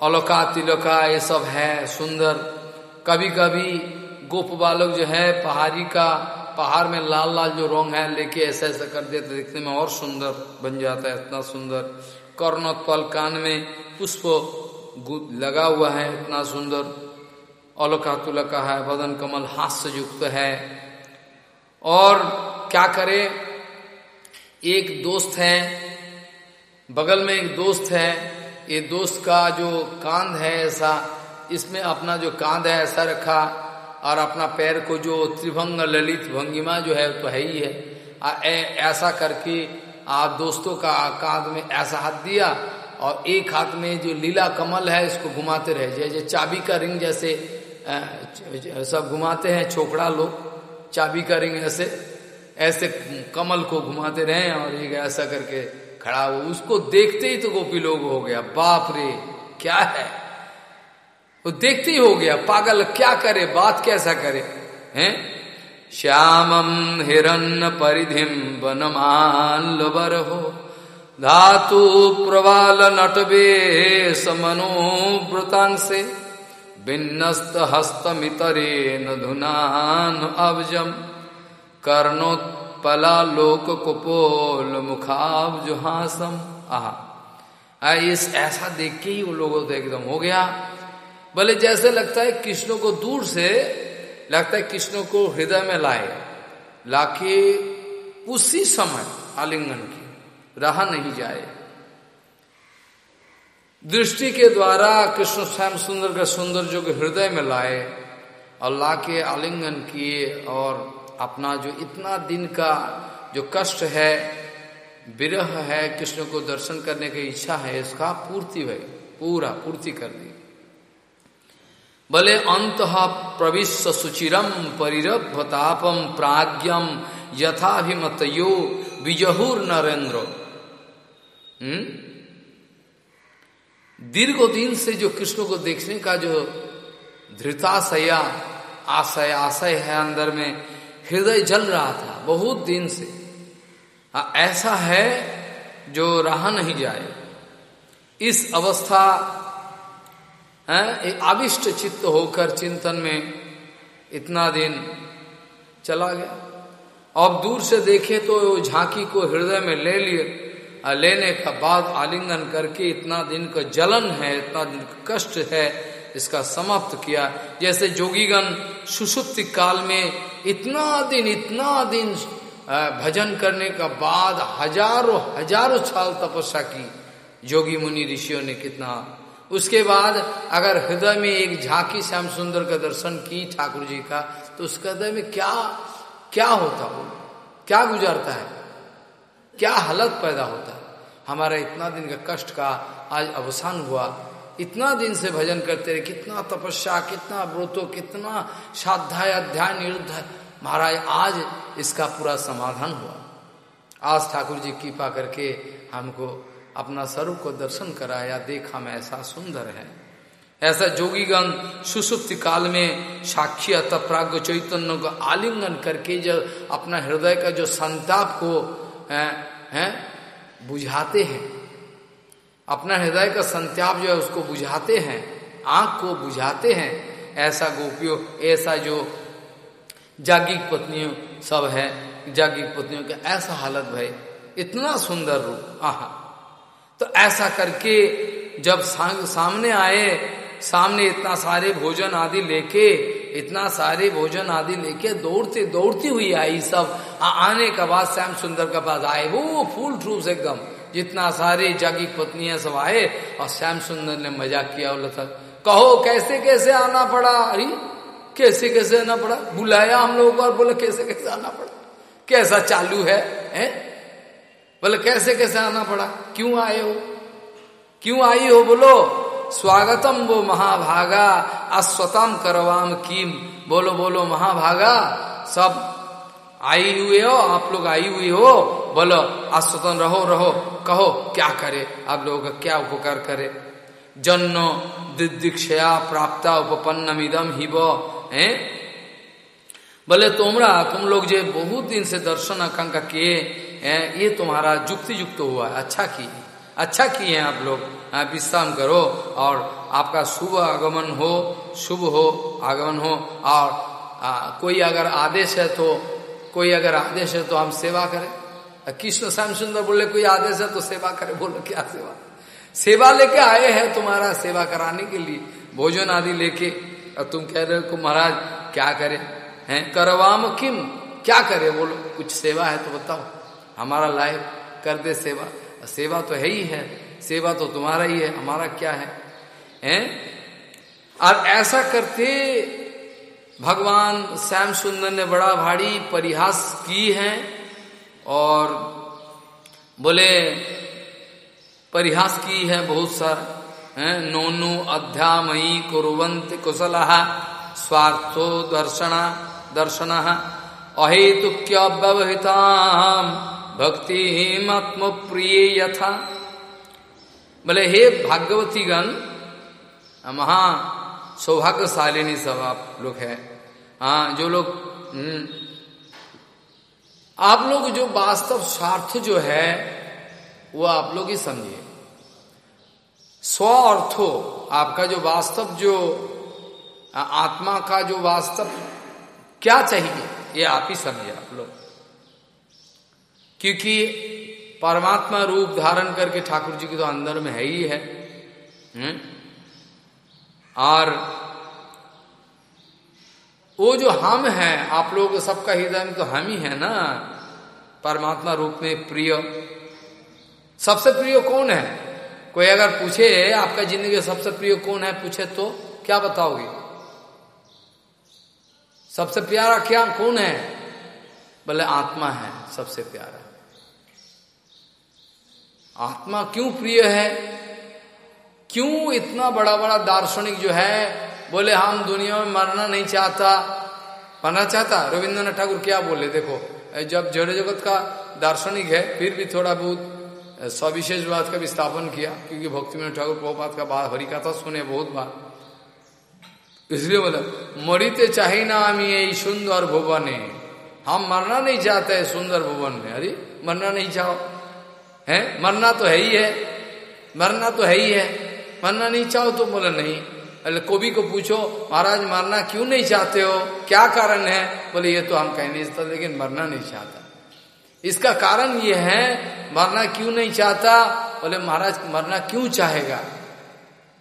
अलोका तिलोका ये सब है, सुंदर। कभी कभी गोप बालक जो है, पहाड़ी का, पहाड़ में लाल लाल जो रंग है, लेके ऐसा ऐसा कर देते, देखने में और सुंदर बन जाता है, इतना सुंदर। कर्णोत्पल कान में पुष्प लगा हुआ है, इतना सुंदर। अलका तुलका है, बदन कमल हास्य युक्त है। और क्या करे? एक दोस्त है, बगल में एक दोस्त है। ये दोस्त का जो कांध है ऐसा, इसमें अपना जो कांध है ऐसा रखा, और अपना पैर को जो त्रिभंग ललित भंगिमा जो है तो है ही है। ऐसा करके आप दोस्तों का कांध में ऐसा हाथ दिया और एक हाथ में जो लीला कमल है, इसको घुमाते रहे। जैसे चाबी का रिंग जैसे सब घुमाते हैं छोकड़ा लोग चाबी का रिंग ऐसे ऐसे कमल को घुमाते रहे और एक ऐसा करके खड़ा हो उसको देखते ही तो गोपी लोग हो गया। बाप रे, क्या है? वो देखते ही हो गया। पागल क्या करे, बात कैसा करे? हैं? श्यामम हिरण्य परिधिम वनमाल्लवर हो। धातु प्रवाल नटवे समनोव्रतांसे विन्नस्त हस्तमितरेन धुनान अवजम, कर्णोत्पला लोक कुपोल मुखाब्जुहासम आहा इस ऐसा देख के ही उन लोगों को एकदम हो गया। भले जैसे लगता है कृष्ण को दूर से, लगता है कृष्ण को हृदय में लाए, लाके उसी समय आलिंगन की रहा नहीं जाए दृष्टि के द्वारा कृष्ण श्याम सुंदर का सुंदर जो हृदय में लाए और लाके आलिंगन किए और अपना जो इतना दिन का जो कष्ट है, विरह है, कृष्ण को दर्शन करने की इच्छा है, इसका पूर्ति भई पूरा पूर्ति कर दी भले अंत प्रविश्व सुचिरम परिरभतापम प्राज्ञम यथाभिमतयो विजहुर नरेंद्र? दीर्घ दिन से जो कृष्ण को देखने का जो धृताशया, आशय आशय है अंदर में, हृदय जल रहा था बहुत दिन से। ऐसा है जो रहा नहीं जाए। इस अवस्था आविष्ट चित्त होकर चिंतन में इतना दिन चला गया। अब दूर से देखे तो झांकी को हृदय में ले लिए। लेने का बाद आलिंगन करके इतना दिन का जलन है, इतना दिन का कष्ट है, इसका समाप्त किया। जैसे जोगीगण सुसुप्ति काल में इतना दिन इतना दिन भजन करने का बाद हज़ारों हज़ारों साल तपस्या की जोगी मुनि ऋषियों ने कितना। उसके बाद अगर हृदय में एक झांकी श्याम सुंदर का दर्शन की ठाकुर जी का तो उस हृदय में क्या क्या होता हो क्या गुजरता है? क्या हालत पैदा होता है? हमारा इतना दिन का कष्ट का आज अवसान हुआ। इतना दिन से भजन करते रहे, कितना तपस्या, कितना व्रतो, कितना साध्याय अध्याय निरुद्ध। महाराज, आज इसका पूरा समाधान हुआ। आज ठाकुर जी कृपा करके हमको अपना स्वरूप को दर्शन कराया, देखा, में ऐसा सुंदर है। ऐसा जोगीगण सुसुप्त काल में साक्षी अतः प्राग्ञ चैतन्य को आलिंगन करके जो अपना हृदय का जो संताप को है, है बुझाते हैं। अपना हृदय का संत्याप जो है उसको बुझाते हैं आँख को बुझाते हैं। ऐसा गोपियों ऐसा जो जागिक पत्नियों सब है जागिक पत्नियों का ऐसा हालत भाई इतना सुंदर रूप आहा। तो ऐसा करके जब सामने आए सामने इतना सारे भोजन आदि लेके इतना सारे भोजन आदि लेके दौड़ते दौड़ती हुई आई सब। आ, आने का बाद श्याम सुंदर के पास आए वो फूल ठूस एकदम। जितना सारे जागी पत्नियाँ सब आए और श्याम सुंदर ने मज़ाक किया बोला था कहो कैसे कैसे आना पड़ा? अरे कैसे कैसे आना पड़ा? बुलाया हम लोगों को और बोले कैसे कैसे आना पड़ा? कैसा चालू है, है? बोले कैसे कैसे आना पड़ा? क्यों आए हो? क्यों आई हो बोलो? स्वागतम वो महाभागा, अस्वतम करवाम कीम। बोलो बोलो, महाभागा, सब आई हुए हो, आप लोग आई हुई हो, बोलो, अस्वतन रहो रहो, कहो, क्या करे, आप लोगों का क्या उपकार करे। जन्नो दिदीक्षया प्राप्त उपपन्नम इदम हिब, है? बोले, तुमरा, तुम लोग जो बहुत दिन से दर्शन आकांक्षा किए ये तुम्हारा जुक्ति युक्त हुआ अच्छा किए अच्छा किए हैं आप लोग। विश्राम करो और आपका शुभ आगमन हो शुभ हो आगमन हो। और आ, कोई अगर आदेश है तो कोई अगर आदेश है तो हम सेवा करें। कृष्ण श्याम सुंदर बोले कोई आदेश है तो सेवा करे। बोलो क्या सेवा? सेवा लेके आए हैं तुम्हारा सेवा कराने के लिए। भोजन आदि लेके। और तुम कह रहे हो महाराज क्या करे? हैं? करवाम किम? क्या करे? बोलो कुछ सेवा है तो बताओ। हमारा लाइफ कर दे सेवा। सेवा तो है ही है। सेवा तो तुम्हारा ही है, हमारा क्या है? हैं? और ऐसा करते भगवान श्याम सुंदर ने बड़ा भारी परिहास की है और बोले, परिहास की है बहुत सारा नोनु अध्यामयी कुरंत कुशल स्वार्थो दर्शना, दर्शन अहेतुक्य व्यवहिता भक्ति आत्म प्रिय यथा बोले हे भागवती गण महा सौभाग्यशालिनी सब आप लोग है। हाँ जो लोग हम्म, आप लोग जो वास्तव स्वार्थ जो है वो आप लोग ही समझिए। स्व अर्थो आपका जो वास्तव जो आत्मा का जो वास्तव क्या चाहिए ये आप ही समझिए आप लोग। क्योंकि परमात्मा रूप धारण करके ठाकुर जी के तो अंदर में है ही है। हुँ? और वो जो हम हैं, आप लोग सबका हृदय में तो हम ही है ना। परमात्मा रूप में प्रिय। सबसे प्रिय कौन है? कोई अगर पूछे, आपका ज़िंदगी सबसे प्रिय कौन है पूछे तो क्या बताओगे? सबसे प्यारा क्या कौन है? बोले, आत्मा है सबसे प्यारा। आत्मा क्यों प्रिय है? क्यों इतना बड़ा बड़ा दार्शनिक जो है, बोले, हम दुनिया में मरना नहीं चाहता। मरना चाहता? रविंद्रनाथ ठाकुर क्या बोले? देखो जब जड़ जगत का दार्शनिक है, फिर भी थोड़ा बहुत सविशेष बात का विस्थापन किया, क्योंकि भक्ति में ठाकुर प्रभुपात का बात हरिकथा सुने बहुत बार। इसलिए बोला, मरीते चाहे ना हम ये सुंदर भुवन हम मरना नहीं चाहते सुंदर भुवन में। अरे, मरना नहीं चाहो। है? मरना तो है ही है। मरना तो है ही है। मरना नहीं चाहो तो बोला नहीं। अरे कोबी को पूछो, महाराज मरना क्यों नहीं चाहते हो? क्या कारण है? बोले, ये तो हम कह नहीं सकते लेकिन मरना नहीं चाहता। इसका कारण ये है, मरना क्यों नहीं चाहता? बोले, महाराज मरना क्यों चाहेगा?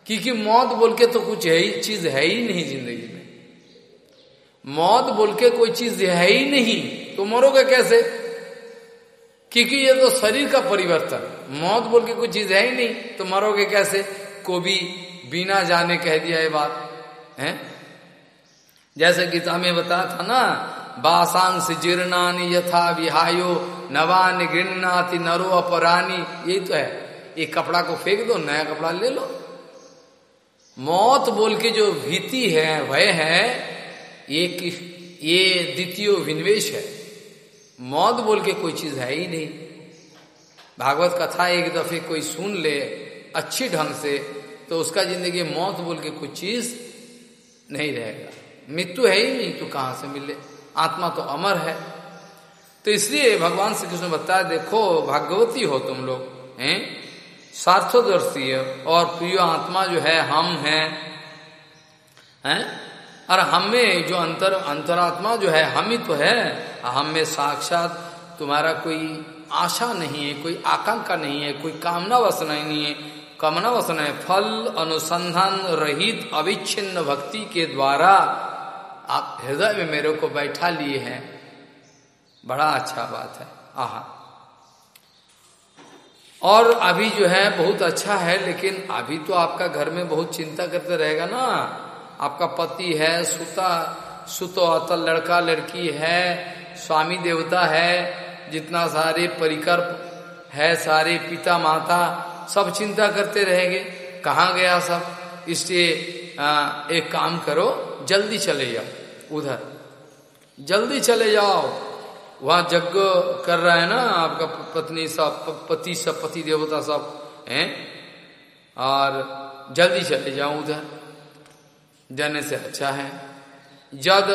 क्योंकि मौत बोल के तो कुछ है ही, चीज़ है ही नहीं ज़िंदगी में। मौत बोल के कोई चीज़ है ही नहीं। तो मरोगे कैसे? क्योंकि ये तो शरीर का परिवर्तन। मौत बोल के कोई चीज़ है ही नहीं तो मरोगे कैसे? को भी बिना जाने कह दिया ये बात, है? जैसे गीता में बताया था ना बासांस जीर्णानी यथा विहायो, नवान गिरनाति नरो अपरानी। यही तो है। एक कपड़ा को फेंक दो, नया कपड़ा ले लो। मौत बोल के जो भीति है, भय है ये ये द्वितीय विनिवेश है। मौत बोल के कोई चीज़ है ही नहीं। भागवत कथा एक दफे कोई सुन ले अच्छी ढंग से तो उसका ज़िंदगी मौत बोल के कुछ चीज़ नहीं रहेगा। मृत्यु है ही नहीं तो कहाँ से मिले? आत्मा तो अमर है। तो इसलिए भगवान श्री कृष्ण बताया देखो, भाग्यवती हो तुम लोग, हैं? स्वार्थदर्शी है, और प्रिय आत्मा जो है, हम हैं। हैं? और हम में जो अंतर, अंतरात्मा जो है, हम ही तो है। हम में साक्षात तुम्हारा कोई आशा नहीं है, कोई आकांक्षा नहीं है, कोई कामना वसना नहीं है। कामना वसना है, फल अनुसंधान रहित अविच्छिन्न भक्ति के द्वारा आप हृदय में मेरे को बैठा लिए हैं। बड़ा अच्छा बात है। आहा। और अभी जो है, बहुत अच्छा है, लेकिन अभी तो आपका घर में बहुत चिंता करते रहेगा ना। आपका पति है, सुता, सुतो अतल लड़का लड़की है, स्वामी देवता है, जितना सारे परिकर है, सारे पिता माता, सब चिंता करते रहेंगे। कहाँ गया सब? इसलिए एक काम करो, जल्दी चले जाओ, उधर। जल्दी चले जाओ। वहाँ यज्ञ कर रहा है ना, आपका पत्नी सब, पति सब, पति देवता सब, हैं? और जल्दी चले जाओ उधर। जाने से अच्छा है। जद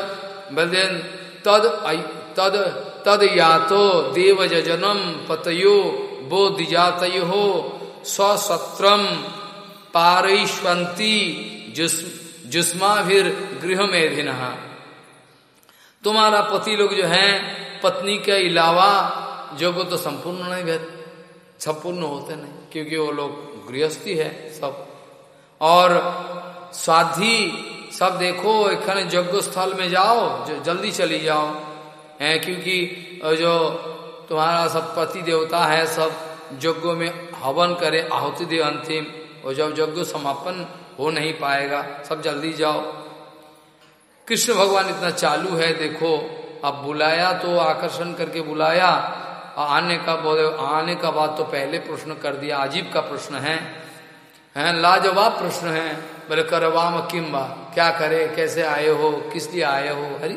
बलदेन तद तद तद या तो देव जजनम पतयो बोध जात हो स्वसत्रम पारईश्वंती जुस्माभिर गृह में धिन तुम्हारा पति लोग जो है, पत्नी के अलावा जो को तो संपूर्ण नहीं भेद संपूर्ण होते नहीं, क्योंकि वो लोग गृहस्थी है सब। और स्वाधि, सब देखो एखने यज्ञ स्थल में जाओ जल्दी चली जाओ। है, क्योंकि जो तुम्हारा सब पति देवता है, सब यज्ञ में हवन करे, आहुति दे अंतिम, और जब यज्ञ समापन हो नहीं पाएगा, सब जल्दी जाओ। कृष्ण भगवान इतना चालू है, देखो, अब बुलाया तो आकर्षण करके बुलाया आने का बोले, आने का बाद तो पहले प्रश्न कर दिया अजीब का प्रश्न हैं, लाजवाब प्रश्न है। बोले, करवाम किम्बा क्या करे? कैसे आए हो? किस लिए आए हो? हरी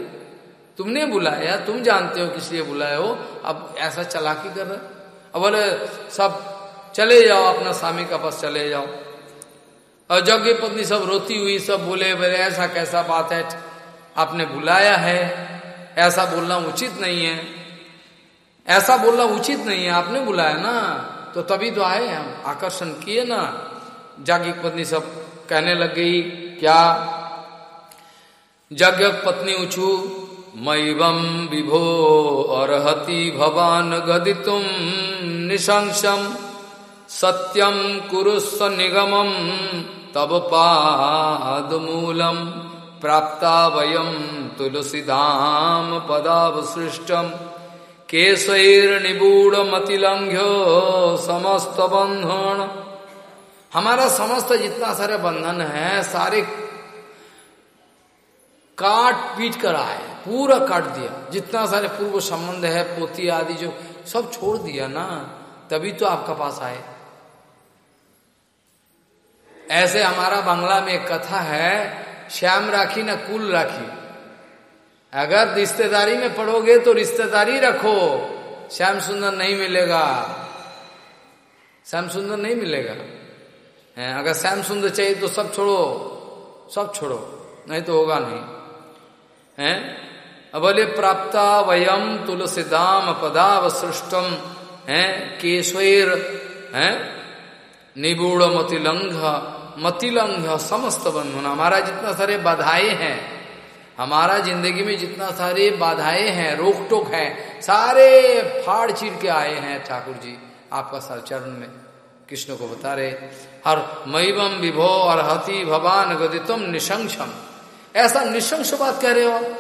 तुमने बुलाया, तुम जानते हो किस लिए बुलाए हो। अब ऐसा चलाकी कर रहे अब बोले, सब चले जाओ, अपना स्वामी का पास चले जाओ। और जगह पत्नी सब रोती हुई, सब बोले बोले ऐसा कैसा बात है? आपने बुलाया है। ऐसा बोलना उचित नहीं है। ऐसा बोलना उचित नहीं है। आपने बुलाया ना। तो तभी तो आए हम आकर्षण किए ना। जागी पत्नी सब कहने लग गई, क्या जग पत्नी उछू मैवम विभो अर्हति भवान गदितुम निशंसम सत्यम कुरुस्व निगमम तब पाद मूलम प्राप्ता वयम तुलसीधाम पदावसृष्टम केशर निबूढ़ मतिलंघ्यो समस्त बंधन हमारा समस्त जितना सारे बंधन है, सारे काट पीट कर आए, पूरा काट दिया। जितना सारे पूर्व संबंध है पोती आदि जो सब छोड़ दिया ना, तभी तो आपका पास आए। ऐसे हमारा बांग्ला में एक कथा है, श्याम राखी ना कुल राखी। अगर रिश्तेदारी में पढ़ोगे तो रिश्तेदारी रखो, श्याम सुंदर नहीं मिलेगा। श्याम सुंदर नहीं मिलेगा। अगर श्याम सुंदर चाहिए तो सब छोड़ो। सब छोड़ो, नहीं तो होगा नहीं। है? बोले प्राप्त वयम तुलसीदाम पदाव सृष्टम है? केशवेर, है? निबूढ़ मतिलंघ मतिलंघ समस्त बंधन। हमारा जितना सारे बाधाएँ हैं। हमारा ज़िंदगी में जितना सारे बाधाएँ हैं रोक टोक है, सारे फाड़ चीर के आए हैं, ठाकुर जी, आपका सर चरण में। कृष्ण को बता रहे, हर मैवम विभो और हति भवान गदितम निशंसम। ऐसा निशंस बात कह रहे हो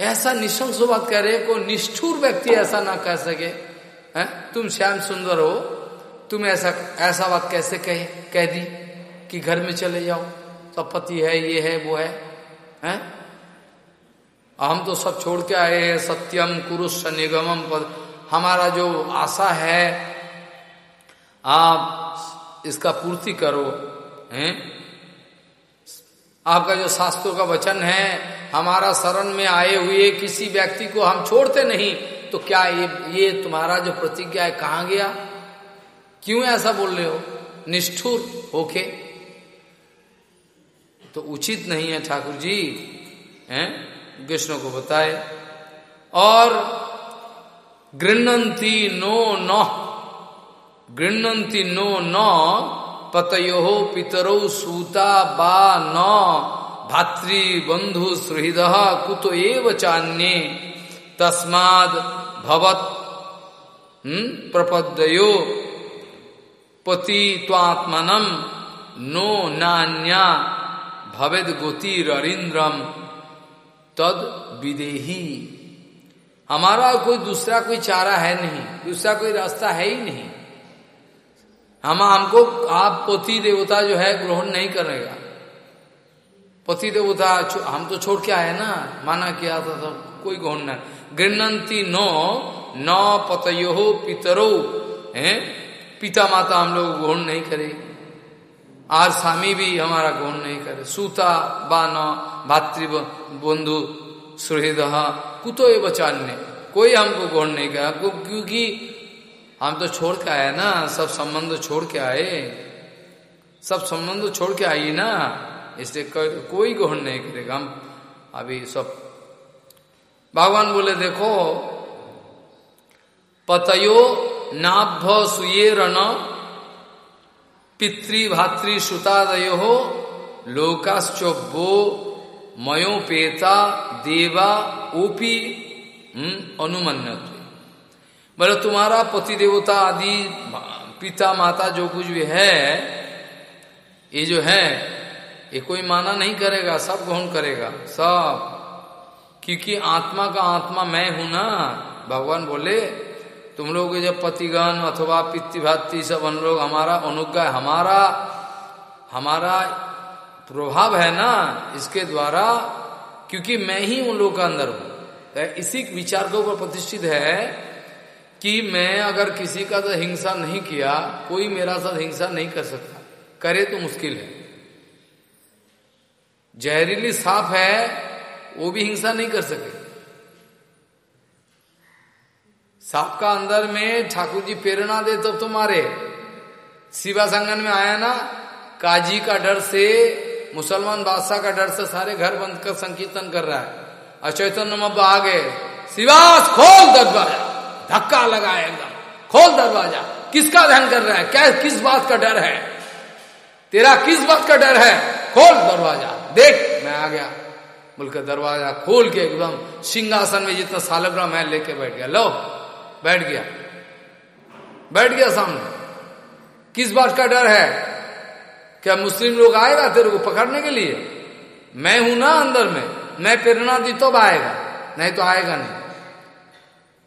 ऐसा निशंस बात कह रहे को निष्ठुर व्यक्ति ऐसा ना कह सके। है? तुम श्याम सुंदर हो, तुम ऐसा ऐसा बात कैसे कह कह दी कि घर में चले जाओ? सब पति है, ये है, वो है। हैं? हम तो सब छोड़ के आए हैं, सत्यम कुरुष निगमम पद। हमारा जो आशा है आप इसका पूर्ति करो, हैं? आपका जो शास्त्रों का वचन है, हमारा शरण में आए हुए किसी व्यक्ति को हम छोड़ते नहीं तो क्या ये ये तुम्हारा जो प्रतिज्ञा है, कहाँ गया? क्यों ऐसा बोल रहे हो? निष्ठुर होके। तो उचित नहीं है ठाकुर जी हैं? कृष्ण को बताए। और गृणंती नो न। गृणंती नो न, पतयो पितरो सूता बा न भातृ बंधु सुहृद कुतो एव चान्ये। तस्माद भवत प्रपदयो पति त्वात्मनम नो नान्या, भवेद ररिंद्रम तद विदेही। हमारा कोई दूसरा कोई चारा है नहीं, दूसरा कोई रास्ता है ही नहीं। हम हमको, आप पति देवता जो है ग्रहण नहीं करेगा। पति देवता हम तो छोड़ के आए ना, माना किया था तो कोई ग्रहण नहीं गृणंती नो, न पतयो पितरो, है? पिता माता हम लोग ग्रहण नहीं करे। आज स्वामी भी हमारा ग्रहण नहीं करे। सूता, बान, भातृ, बंधु, सुहृद, कुतो ये बचान्य कोई हमको ग्रहण नहीं करा क्योंकि हम तो छोड़ के आए ना सब संबंध छोड़ के आए। सब संबंध छोड़ के आई ना इसलिए कोई ग्रहण नहीं करेगा। हम अभी सब भगवान बोले देखो पतयो नाभ सुये रन पितृ भातृ सुतादय हो लोकाश्चोबो मयोपेता देवा ओपी हम्म, अनुमन्यत। बोले तुम्हारा पति देवता आदि, पिता, माता जो कुछ भी है, ये जो है, ये कोई माना नहीं करेगा, सब ग्रहण करेगा, सब। क्योंकि आत्मा का आत्मा मैं हूँ ना, भगवान बोले, तुम लोग जब पतिगण अथवा पितृभाति, सब हम लोग, हमारा अनुग्रह, हमारा हमारा प्रभाव है ना, इसके द्वारा, क्योंकि मैं ही उन लोगों का अंदर हूँ। तो इसी विचार के ऊपर प्रतिष्ठित है कि मैं अगर किसी का तो हिंसा नहीं किया, कोई मेरा साथ हिंसा नहीं कर सकता। करे तो मुश्किल है। जहरीली साफ़ है, वो भी हिंसा नहीं कर सके। सांप का अंदर में ठाकुर जी प्रेरणा दे, तब तो तुम्हारे शिवा संगन में आया ना, काजी का डर से, मुसलमान बादशाह का डर से सारे घर बंद कर संकीर्तन कर रहा है। अचैतन्य मब आ गए। शिवास खोल दरवाज़ा धक्का लगाए एकदम। खोल दरवाज़ा। किसका ध्यान कर रहा है? क्या, किस बात का डर है? तेरा किस बात का डर है? खोल दरवाज़ा। देख, मैं आ गया। बोल दरवाज़ा खोल के एकदम सिंहासन में जितना सालग्राम है, लेके बैठ गया। लो, बैठ गया। बैठ गया सामने। किस बात का डर है? क्या मुस्लिम लोग आएगा तेरे को पकड़ने के लिए? मैं हूँ ना अंदर में। मैं प्रेरणा दी तो आएगा। नहीं तो आएगा नहीं।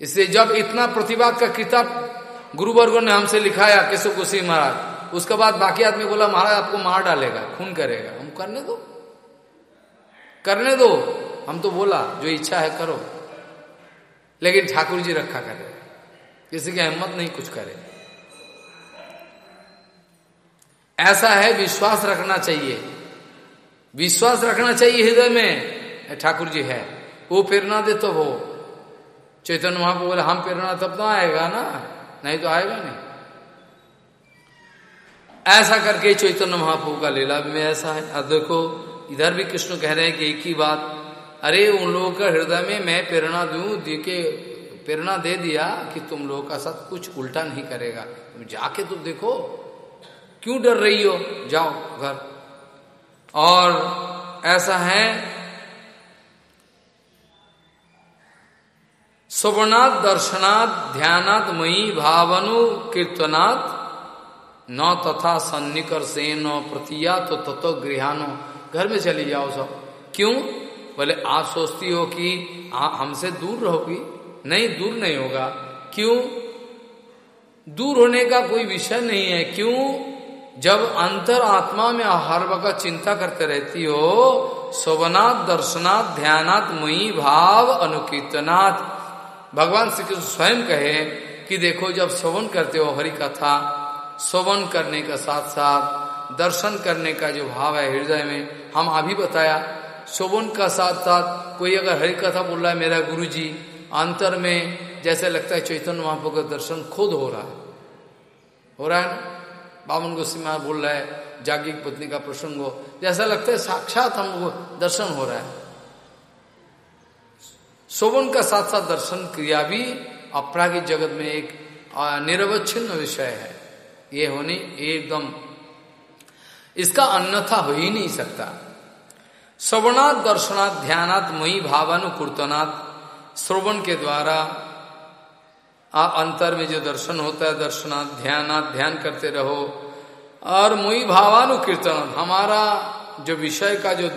इसलिए जब इतना प्रतिभा का किताब गुरुवर्गो ने हमसे लिखाया केशव कुशी महाराज उसके बाद बाकी आदमी बोला, महाराज, आपको मार डालेगा, खून करेगा। हम करने दो। करने दो। हम तो बोला, जो इच्छा है करो। लेकिन ठाकुर जी रखा करे किसी की हिम्मत नहीं, कुछ करे। ऐसा है, विश्वास रखना चाहिए। विश्वास रखना चाहिए हृदय में ठाकुर जी है, वो प्रेरणा दे तो वो। चैतन्य महाप्रभु बोले, हम प्रेरणा तब तो आएगा ना? नहीं तो आएगा नहीं। ऐसा करके चैतन्य महाप्रभु का लीला में ऐसा है। अब देखो, इधर भी कृष्ण कह रहे हैं कि एक ही बात, अरे उन लोगों का हृदय में मैं प्रेरणा दू दे के प्रेरणा दे दिया कि तुम लोगों का साथ कुछ उल्टा नहीं करेगा। तुम जाके तुम देखो, क्यों डर रही हो? जाओ घर। और ऐसा है सुवर्णात् दर्शनात् ध्यानात् मई भावनु कीर्तनात् न तथा सन्निकर से न प्रतिया तो तत्व गृहानो। घर में चली जाओ सब। क्यों? बोले, आप सोचती हो कि आप हमसे दूर रहोगी नहीं, दूर नहीं होगा। क्यों? दूर होने का कोई विषय नहीं है। क्यों? जब अंतर आत्मा में हर वक्त चिंता करते रहती हो शोभनाथ दर्शनाथ ध्यानात् मई भाव अनुकीर्तनाथ भगवान श्री कृष्ण स्वयं कहे कि देखो, जब श्रवण करते हो हरि कथा श्रवण करने का साथ साथ दर्शन करने का जो भाव है हृदय में, हम अभी बताया शोभन का साथ साथ कोई अगर हरि कथा बोल रहा है, मेरा गुरु जी अंतर में जैसे लगता है चैतन्य महाप्रभु का दर्शन खुद हो रहा है। हो रहा है ना? बावन गोस्वी बोल रहा है जागिक पत्नी का प्रसंग हो, जैसा लगता है साक्षात हमको दर्शन हो रहा है। शोभन का साथ साथ दर्शन क्रिया भी अपरागिक जगत में एक निरवच्छिन्न विषय है। ये होने एकदम। इसका अन्यथा हो ही नहीं सकता। श्रवणात्, दर्शनात्, ध्यानात् मई भावानुकूर्तनात्, श्रवण के द्वारा आप अंतर में जो दर्शन होता है, दर्शनात्, ध्यानात्, ध्यान करते रहो। और मुई भावानुकीर्तन हमारा जो विषय का जो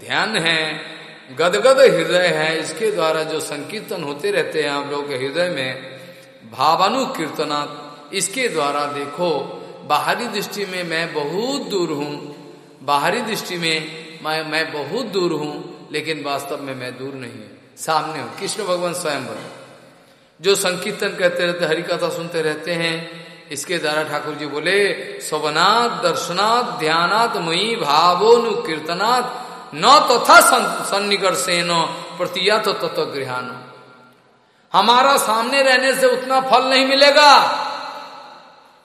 ध्यान है गदगद हृदय है, इसके द्वारा जो संकीर्तन होते रहते हैं आप लोग के हृदय में भावानुकीर्तनात् इसके द्वारा देखो, बाहरी दृष्टि में मैं बहुत दूर हूँ, बाहरी दृष्टि में मैं मैं बहुत दूर हूँ, लेकिन वास्तव में मैं दूर नहीं सामने हूँ। कृष्ण भगवान स्वयं जो संकीर्तन करते रहते हरि कथा सुनते रहते हैं, इसके द्वारा ठाकुर जी बोले स्वनाथ दर्शनाथ ध्यानात् मई भावोनु कीर्तनाथ न तथा सन्निकर से न प्रतिया तो तत्व गृहान। हमारा सामने रहने से उतना फल नहीं मिलेगा।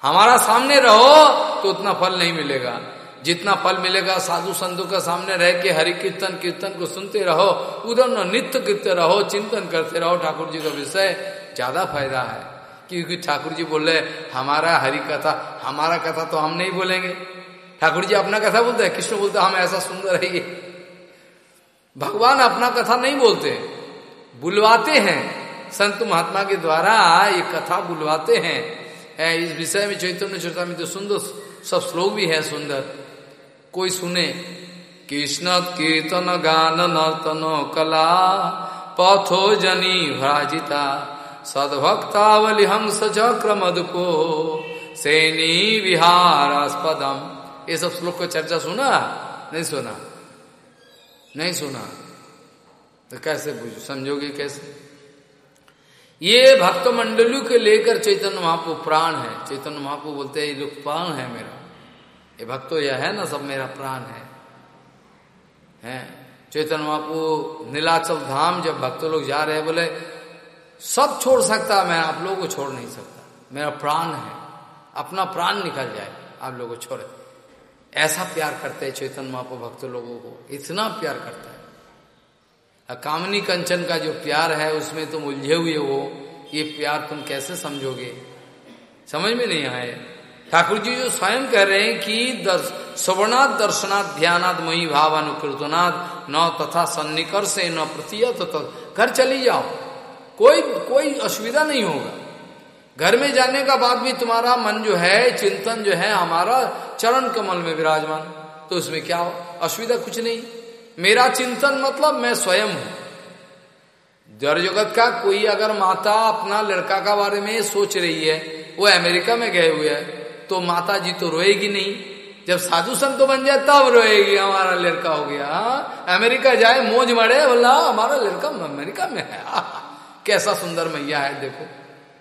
हमारा सामने रहो तो उतना फल नहीं मिलेगा। जितना फल मिलेगा साधु संतों के सामने रह के हरि कीर्तन कीर्तन को सुनते रहो उधर न नित्य करते रहो, चिंतन करते रहो ठाकुर जी का विषय ज़्यादा फ़ायदा है। क्योंकि ठाकुर जी बोले हमारा हरि कथा हमारा कथा तो हम नहीं बोलेंगे। ठाकुर जी अपना कथा बोलते हैं, कृष्ण बोलते, हम ऐसा सुंदर है भगवान अपना कथा नहीं बोलते। बुलवाते हैं। संत महात्मा के द्वारा ये कथा बुलवाते हैं। इस विषय में चैतन्य चर्चा में तो सुंदर, सब श्लोक भी है सुंदर। कोई सुने, कृष्ण कीर्तन गान नर्तन कला, पथो जनी भ्राजिता, सदभक्तावली हंस चक्र मधुको, सैनी विहारास्पदम। ये सब श्लोक को चर्चा सुना? नहीं सुना। नहीं सुना। तो कैसे बुझो, समझोगे कैसे? ये भक्त मंडलियों के लेकर चैतन्य महापु प्राण है। चैतन्य महापु बोलते हैं, ये लोग प्राण है मेरा, ये भक्तो, यह है ना सब मेरा प्राण है। हैं? चैतन्य महापु नीलाचल धाम जब भक्त लोग जा रहे हैं, बोले, सब छोड़ सकता मैं, आप लोगों को छोड़ नहीं सकता। मेरा प्राण है। अपना प्राण निकल जाए, आप लोगों को छोड़े। ऐसा प्यार करते हैं चैतन्य महापो भक्त लोगों को, इतना प्यार करता है। कामनी कंचन का जो प्यार है, उसमें तुम उलझे हुए हो, ये प्यार तुम कैसे समझोगे? समझ में नहीं आए ठाकुर जी जो स्वयं कह रहे हैं कि दर्श, सवर्णात् दर्शनाथ ध्यानात् मही भावानुकृतनाथ न तथा सन्निकर से न प्रतियत तो घर चली जाओ। कोई कोई असुविधा नहीं होगा। घर में जाने का बाद भी तुम्हारा मन जो है, चिंतन जो है, हमारा चरण कमल में विराजमान। तो उसमें क्या हो? असुविधा कुछ नहीं। मेरा चिंतन मतलब मैं स्वयं हूँ। जड़ जगत का कोई अगर माता अपना लड़का का बारे में सोच रही है, वो अमेरिका में गए हुए है तो माता जी तो रोएगी नहीं। जब साधु संत बन जाए, तब रोएगी, हमारा लड़का हो गया। अमेरिका जाए, मोज मरे, बोला, हमारा लड़का अमेरिका में है। कैसा सुंदर मैया है, देखो।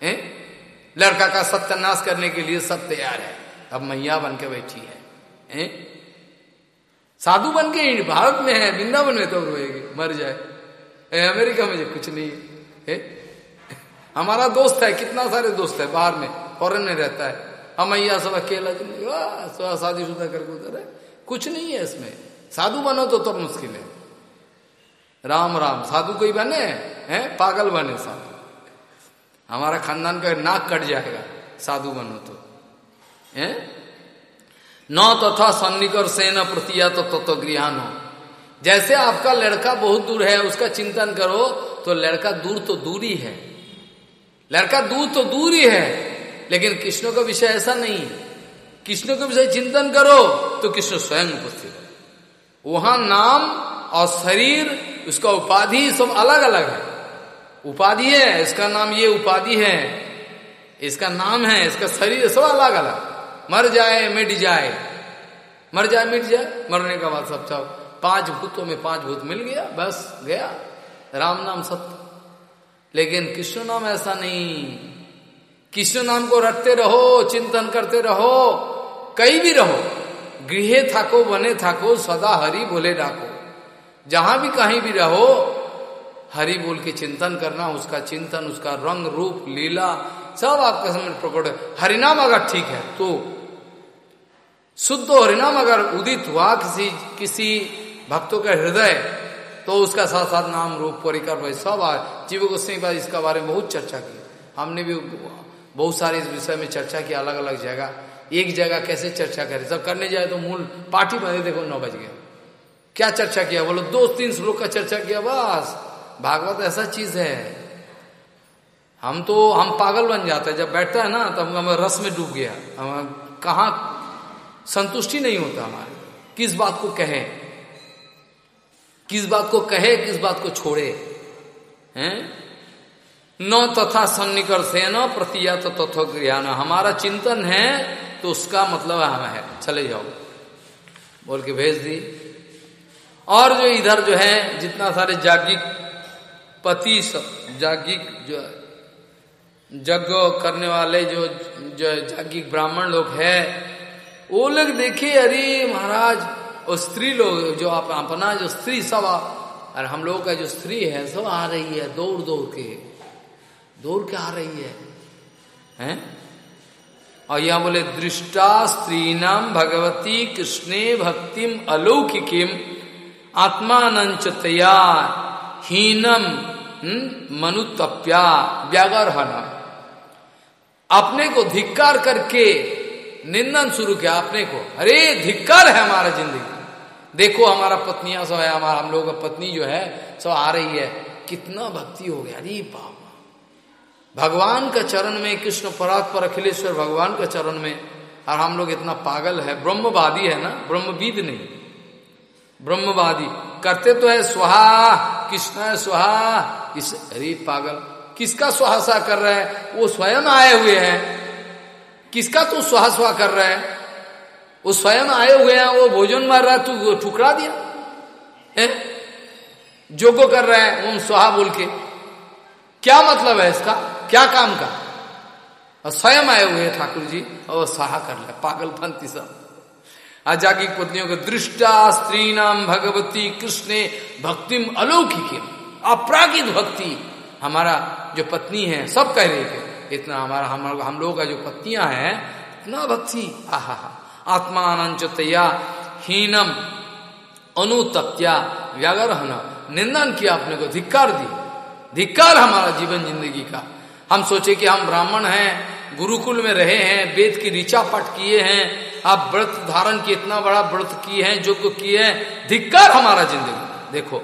है? लड़का का सत्यानाश करने के लिए सब तैयार है। अब मैया बन के बैठी है? साधु बन के भारत में है वृंदावन में तो रोएगी मर जाए। ए, अमेरिका में कुछ नहीं है हमारा दोस्त है कितना सारे दोस्त है बाहर में फॉरन में रहता है। हम अय्या सब अकेला शादी शुदा करके उधर है। कुछ नहीं है इसमें। साधु बनो तो तब तो मुश्किल है। राम राम साधु कोई बने हैं? पागल बने साधु। हमारा खानदान का नाक कट जाएगा। साधु बनो तो। है न तथा सन्निकर सेना प्रतिया तो तत्व गृहान हो। जैसे आपका लड़का बहुत दूर है, उसका चिंतन करो तो लड़का दूर तो दूरी है। लड़का दूर तो दूर ही है लेकिन कृष्ण का विषय ऐसा नहीं है। कृष्ण का विषय चिंतन करो तो कृष्ण स्वयं उपस्थित वहाँ नाम और शरीर, उसका उपाधि सब अलग अलग है। उपाधि है, इसका नाम ये उपाधि है। इसका नाम है, इसका शरीर, सब अलग अलग। मर जाए, मिट जाए। मर जाए, मिट जाए, मरने का बाद सब सब पाँच भूतों में पाँच भूत मिल गया, बस, गया। राम नाम सत्य। लेकिन कृष्ण नाम ऐसा नहीं। कृष्ण नाम को रटते रहो, चिंतन करते रहो, कहीं भी रहो। गृह थाको, बने थाको, सदा हरि बोले डाको। जहाँ भी कहीं भी रहो हरि बोल के चिंतन करना, उसका चिंतन, उसका रंग, रूप, लीला, सब आपके समझ प्रकट है। हरिनाम अगर ठीक है तो शुद्ध हरिनाम अगर उदित हुआ किसी किसी भक्तों का हृदय तो उसका साथ साथ नाम, रूप परिकर सब जीव गोस्वामी बाद इसका बारे में बहुत चर्चा की। हमने भी बहुत सारे इस विषय में चर्चा की अलग अलग जगह। एक जगह कैसे चर्चा करे? सब करने जाए तो मूल पार्टी बने देखो नौ बज गया क्या चर्चा किया? बोलो, दो तीन श्लोक का चर्चा किया, बस। भागवत ऐसा चीज़ है। हम तो हम पागल बन जाते हैं। जब बैठता है ना, तब हम रस में डूब गया। हम कहा संतुष्टि नहीं होता हमारे। किस बात को कहे? किस बात को कहे, किस बात को छोड़े? हैं? न तथा सन्निकर से न प्रतिया तो तथो ज्ञान। हमारा चिंतन है तो उसका मतलब हम है। चले जाओ। बोल के भेज दी। और जो इधर जो है, जितना सारे जागिक पति सब, जागिक जो यज्ञ करने वाले जो जो जागिक ब्राह्मण लोग है, वो लोग देखे अरे महाराज और स्त्री लोग, जो आप, अपना जो स्त्री सब आप और हम लोगों का जो स्त्री है, सब आ रही है दौड़ दौड़ के दौड़ के आ रही है, हैं? और यहाँ बोले, दृष्टा स्त्री नाम भगवती कृष्णे भक्तिम अलौकिकिम आत्मानंचतया हीनम हम्म, मनुतप्या व्यागरहन अपने को धिक्कार करके निंदन शुरू किया अपने को। अरे धिक्कार है हमारा ज़िंदगी। देखो हमारा पत्नियाँ सब है हमारा हम लोग का पत्नी जो है सब आ रही है। कितना भक्ति हो गया। अरे बाबा भगवान का चरण में कृष्ण परात पर अखिलेश्वर भगवान का चरण में। और हम लोग इतना पागल है। ब्रह्मवादी है ना? ब्रह्मविद नहीं। ब्रह्मवादी। करते तो है सुहा कृष्ण सुहा? किस, अरे पागल, किसका सुहासा कर रहा है? वो स्वयं आए हुए हैं। किसका तू सुहा सुहा कर रहा है? वो स्वयं आए हुए हैं, वो भोजन मार रहा है, तू ठुकरा दिया। है? जोगो कर रहा है ओम सुहा बोल के। क्या मतलब है इसका? क्या काम का? स्वयं आए हुए ठाकुर जी, और सहा कर ले पागल पंथी सब। आजाकी पत्नियों के दृष्टा स्त्री नाम भगवती कृष्ण भक्तिम अलौकिक अपरागित भक्ति हमारा जो पत्नी है, सब कह रहे थे इतना हमारा, हम हम लोगों का जो पत्नियाँ हैं, इतना भक्ति, आहा हा। आत्मानंचतया हीनम अनुतप्या व्यागरहन निंदन किया अपने को, धिक्कार दी धिक्कार हमारा जीवन ज़िंदगी का। हम सोचे कि हम ब्राह्मण हैं गुरुकुल में रहे हैं, वेद की ऋचा पट किए हैं, आप व्रत धारण की इतना बड़ा व्रत किए हैं, जो को किए हैं, धिक्कार हमारा ज़िंदगी। देखो,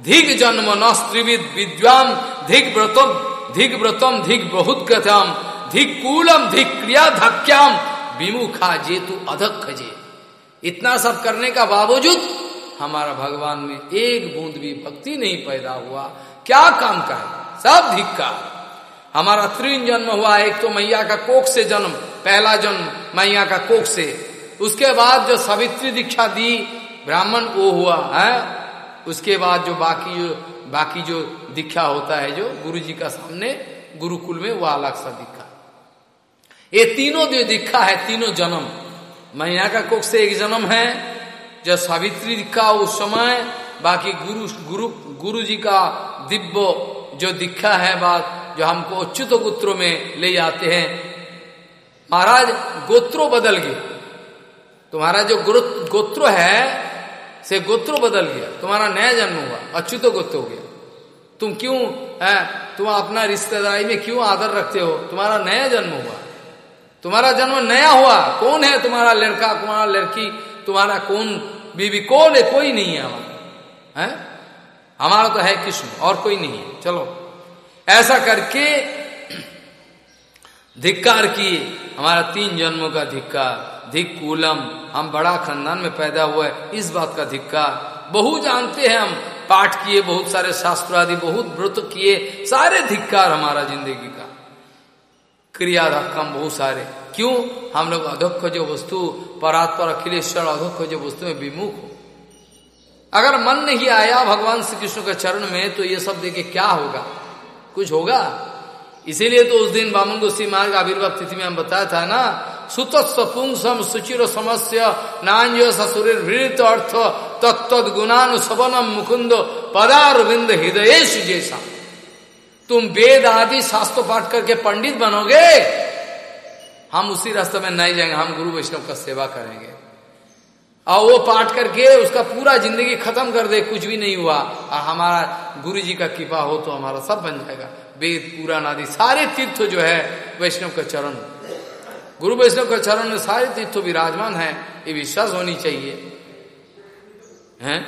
धिक जन्म न स्त्रीविद विद्वाम धिक व्रतम धिक व्रतम, धिक बहुत कथम धिक कूलम, धिक क्रिया धक्याम विमुखा जे तू अधक खजे इतना सब करने का बावजूद हमारा भगवान में एक बूंद भी भक्ति नहीं पैदा हुआ। क्या काम का है? सब धिक्का हमारा त्रीन जन्म हुआ, एक तो मैया का कोख से जन्म, पहला जन्म मैया का कोख से। उसके बाद जो सवित्री दीक्षा दी, ब्राह्मण वो हुआ, है? उसके बाद जो बाकी जो बाकी जो दीक्षा होता है, जो गुरु जी का सामने, गुरुकुल में वो अलग सा दीक्षा। ये तीनों जो दीक्षा है, तीनों जन्म। मैया का कोख से एक जन्म है, जो सावित्री का उस समय, बाकी गुरु गुरु गुरु जी का दिव्य जो दिखा है, बात जो हमको उच्चुत गोत्रों में ले जाते हैं। महाराज, गोत्रो बदल गए। तुम्हारा जो गोत्र है, से गोत्रो बदल गया। तुम्हारा नया जन्म हुआ, अच्युत गोत्र हो गया। तुम क्यों, है? तुम अपना रिश्तेदारी में क्यों आदर रखते हो? तुम्हारा नया जन्म हुआ। तुम्हारा जन्म नया हुआ। कौन है तुम्हारा लड़का, तुम्हारा लड़की? तुम्हारा कौन बीबी कौन है? कोई नहीं है हमारा। है? हमारा तो है कृष्ण, और कोई नहीं है। चलो। ऐसा करके धिक्कार किए। हमारा तीन जन्मों का धिक्कार धिक कूलम हम बड़ा खानदान में पैदा हुए, इस बात का धिक्कार। बहु जानते हैं हम, पाठ किए, बहुत सारे शास्त्र आदि, बहुत व्रत किए, सारे धिक्कार हमारा ज़िंदगी का। क्रिया धक्कम बहुत सारे। क्यों? हम लोग अधोक्ष जो वस्तु, परात्पर, अखिलेश्वर अधोक्ष जो वस्तु में विमुख हो। अगर मन नहीं आया भगवान श्री कृष्ण के चरण में तो ये सब देखे क्या होगा? कुछ होगा। इसीलिए तो उस दिन बामन गोस्वी मार्ग आविर्भाव तिथि में हम बताया था ना सुत पुंसम सुचिर समस्या नान्य ससुर अर्थ तत्द गुणानुसवनम मुकुंद पदार बिंद हृदय जैसा। तुम वेद आदि शास्त्र पाठ करके पंडित बनोगे। हम उसी रास्ते में नहीं जाएँगे, हम गुरु वैष्णव का सेवा करेंगे। और वो पाठ करके उसका पूरा ज़िंदगी खत्म कर दे, कुछ भी नहीं हुआ। और हमारा गुरु जी का कृपा हो तो हमारा सब बन जाएगा। वेद, पुराण आदि सारे तीर्थ जो है, वैष्णव का चरण। गुरु वैष्णव का चरण में सारे तीर्थ विराजमान है, ये विश्वास होनी चाहिए। हैं?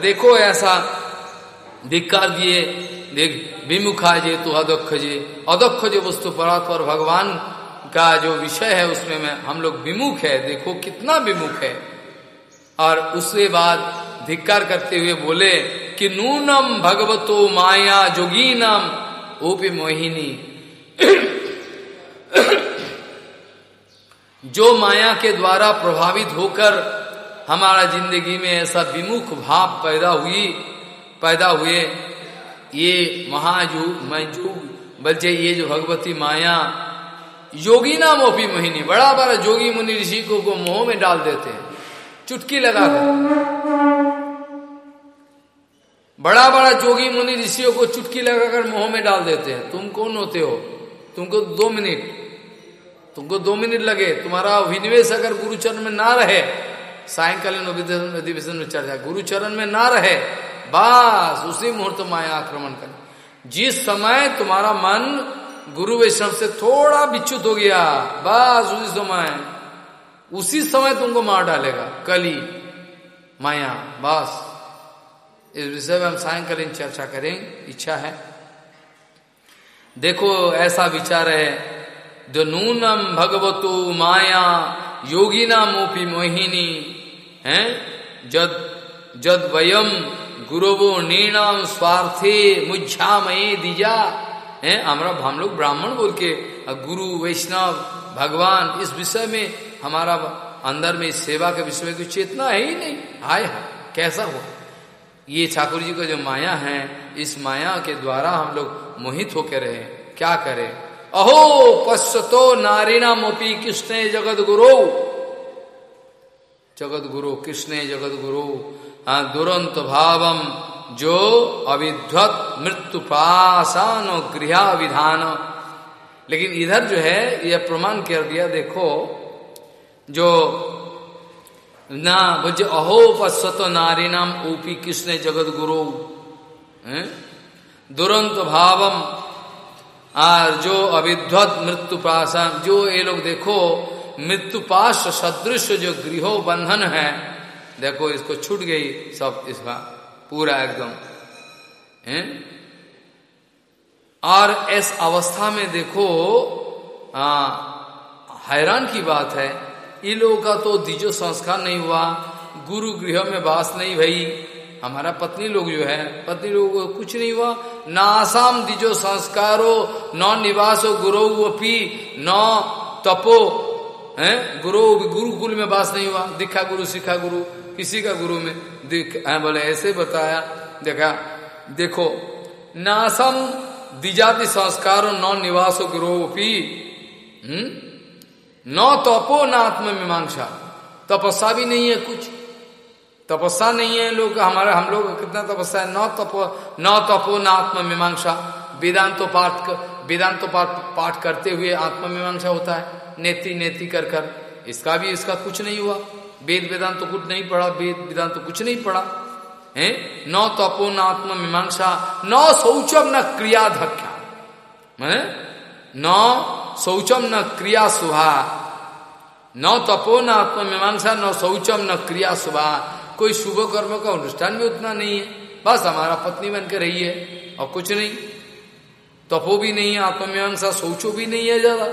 देखो ऐसा, धिक्कार दिए, देख विमुखा जे तो अदक्ष जे। अदक्ष जो वस्तु परात्पर भगवान का जो विषय है उसमें में हम लोग विमुख है। देखो कितना विमुख है। और उसके बाद धिक्कार करते हुए बोले कि नूनम भगवतो माया जोगीनम, ओपी मोहिनी। जो माया के द्वारा प्रभावित होकर हमारा ज़िंदगी में ऐसा विमुख भाव पैदा हुई, पैदा हुए, ये महायुग मयुग बल्कि ये जो भगवती माया योगी नाम ओपी मोहिनी बड़ा बड़ा जोगी मुनि ऋषि को, को मोह में डाल देते हैं। चुटकी लगा कर। बड़ा बड़ा जोगी मुनि ऋषियों को चुटकी लगाकर मोह में डाल देते हैं। तुम कौन होते हो? तुमको दो मिनट। तुमको दो मिनट लगे। तुम्हारा अभिनिवेश अगर गुरुचरण में ना रहे सायकालीन अधिवेशन में चर्चा गुरुचरण में ना रहे बस उसी मुहूर्त माया आक्रमण कर। जिस समय तुम्हारा मन गुरु वैष्णव से थोड़ा विच्युत हो गया। बस उसी समय उसी समय तुमको मार डालेगा। कली, माया, बस। इस विषय में हम सायंकालीन चर्चा करें इच्छा है। देखो, ऐसा विचार है। जो नूनम भगवतो माया योगिना मोपी मोहिनी, है? जद जद वयम गुरुवो नीणम स्वार्थे मुझा मये दिजा है, हमारा, हम लोग ब्राह्मण बोल के गुरु, वैष्णव, भगवान, इस विषय में हमारा अंदर में सेवा के विषय कोई चेतना है ही नहीं। हाय कैसा हुआ? ये ठाकुर जी का जो माया है, इस माया के द्वारा हम लोग मोहित होकर रहे, क्या करें? अहो, पश्चतो नारीना मोपी कृष्ण जगत गुरु जगत गुरु कृष्ण जगत गुरु दुरंत भावम जो अविध्वत मृत्यु पासान गृह विधान। लेकिन इधर जो है, यह प्रमाण कर दिया, देखो, जो ना बुझ अहो पश्वत नारी नाम ओपी कृष्ण जगत गुरु दुरंत भावम। और जो अविध्वत मृत्यु पासन जो ये लोग देखो मृत्यु पाश सदृश जो गृहो बंधन है, देखो, इसको छूट गई सब इसका। पूरा एकदम है? और इस अवस्था में देखो आ, हैरान की बात है इन लोगों का तो दिजो संस्कार नहीं हुआ गुरु गृह में वास नहीं भई। हमारा पत्नी लोग जो है पत्नी लोगों को कुछ नहीं हुआ न आसाम दिजो संस्कारो न निवासो गुरु अपी न तपो है? गुरु गुरुकुल में वास नहीं हुआ दिखा गुरु सिखा गुरु किसी का गुरु में। दिख बोले ऐसे बताया, देखा, देखो, नासम दिजाति संस्कारो न निवासो गुरु हम्म न तपो न आत्म मीमांसा। तपस्या भी नहीं है कुछ। तपस्या नहीं है लोग, हमारे, हम लोग कितना तपस्या है? न तपो न तपो न आत्म मीमांसा। वेदांत तो पाठ वेदांत तो पाठ पाठ करते हुए आत्म मीमांसा होता है। नेति नेति कर कर। इसका भी, इसका कुछ नहीं हुआ। वेद वेदांत तो कुछ नहीं पढ़ा, वेद वेदांत तो कुछ नहीं पढ़ा, है? न तपो न आत्म मीमांसा, न शौचम न क्रिया धक्या। न शौचम न क्रिया सुभा न तपो न आत्म मीमांसा, न शौचम न क्रिया सुभा कोई शुभ कर्म का अनुष्ठान भी उतना नहीं है। बस हमारा पत्नी बनकर रही है, और कुछ नहीं। तपो भी नहीं है आत्ममीमांसा शौचो भी नहीं है ज़्यादा।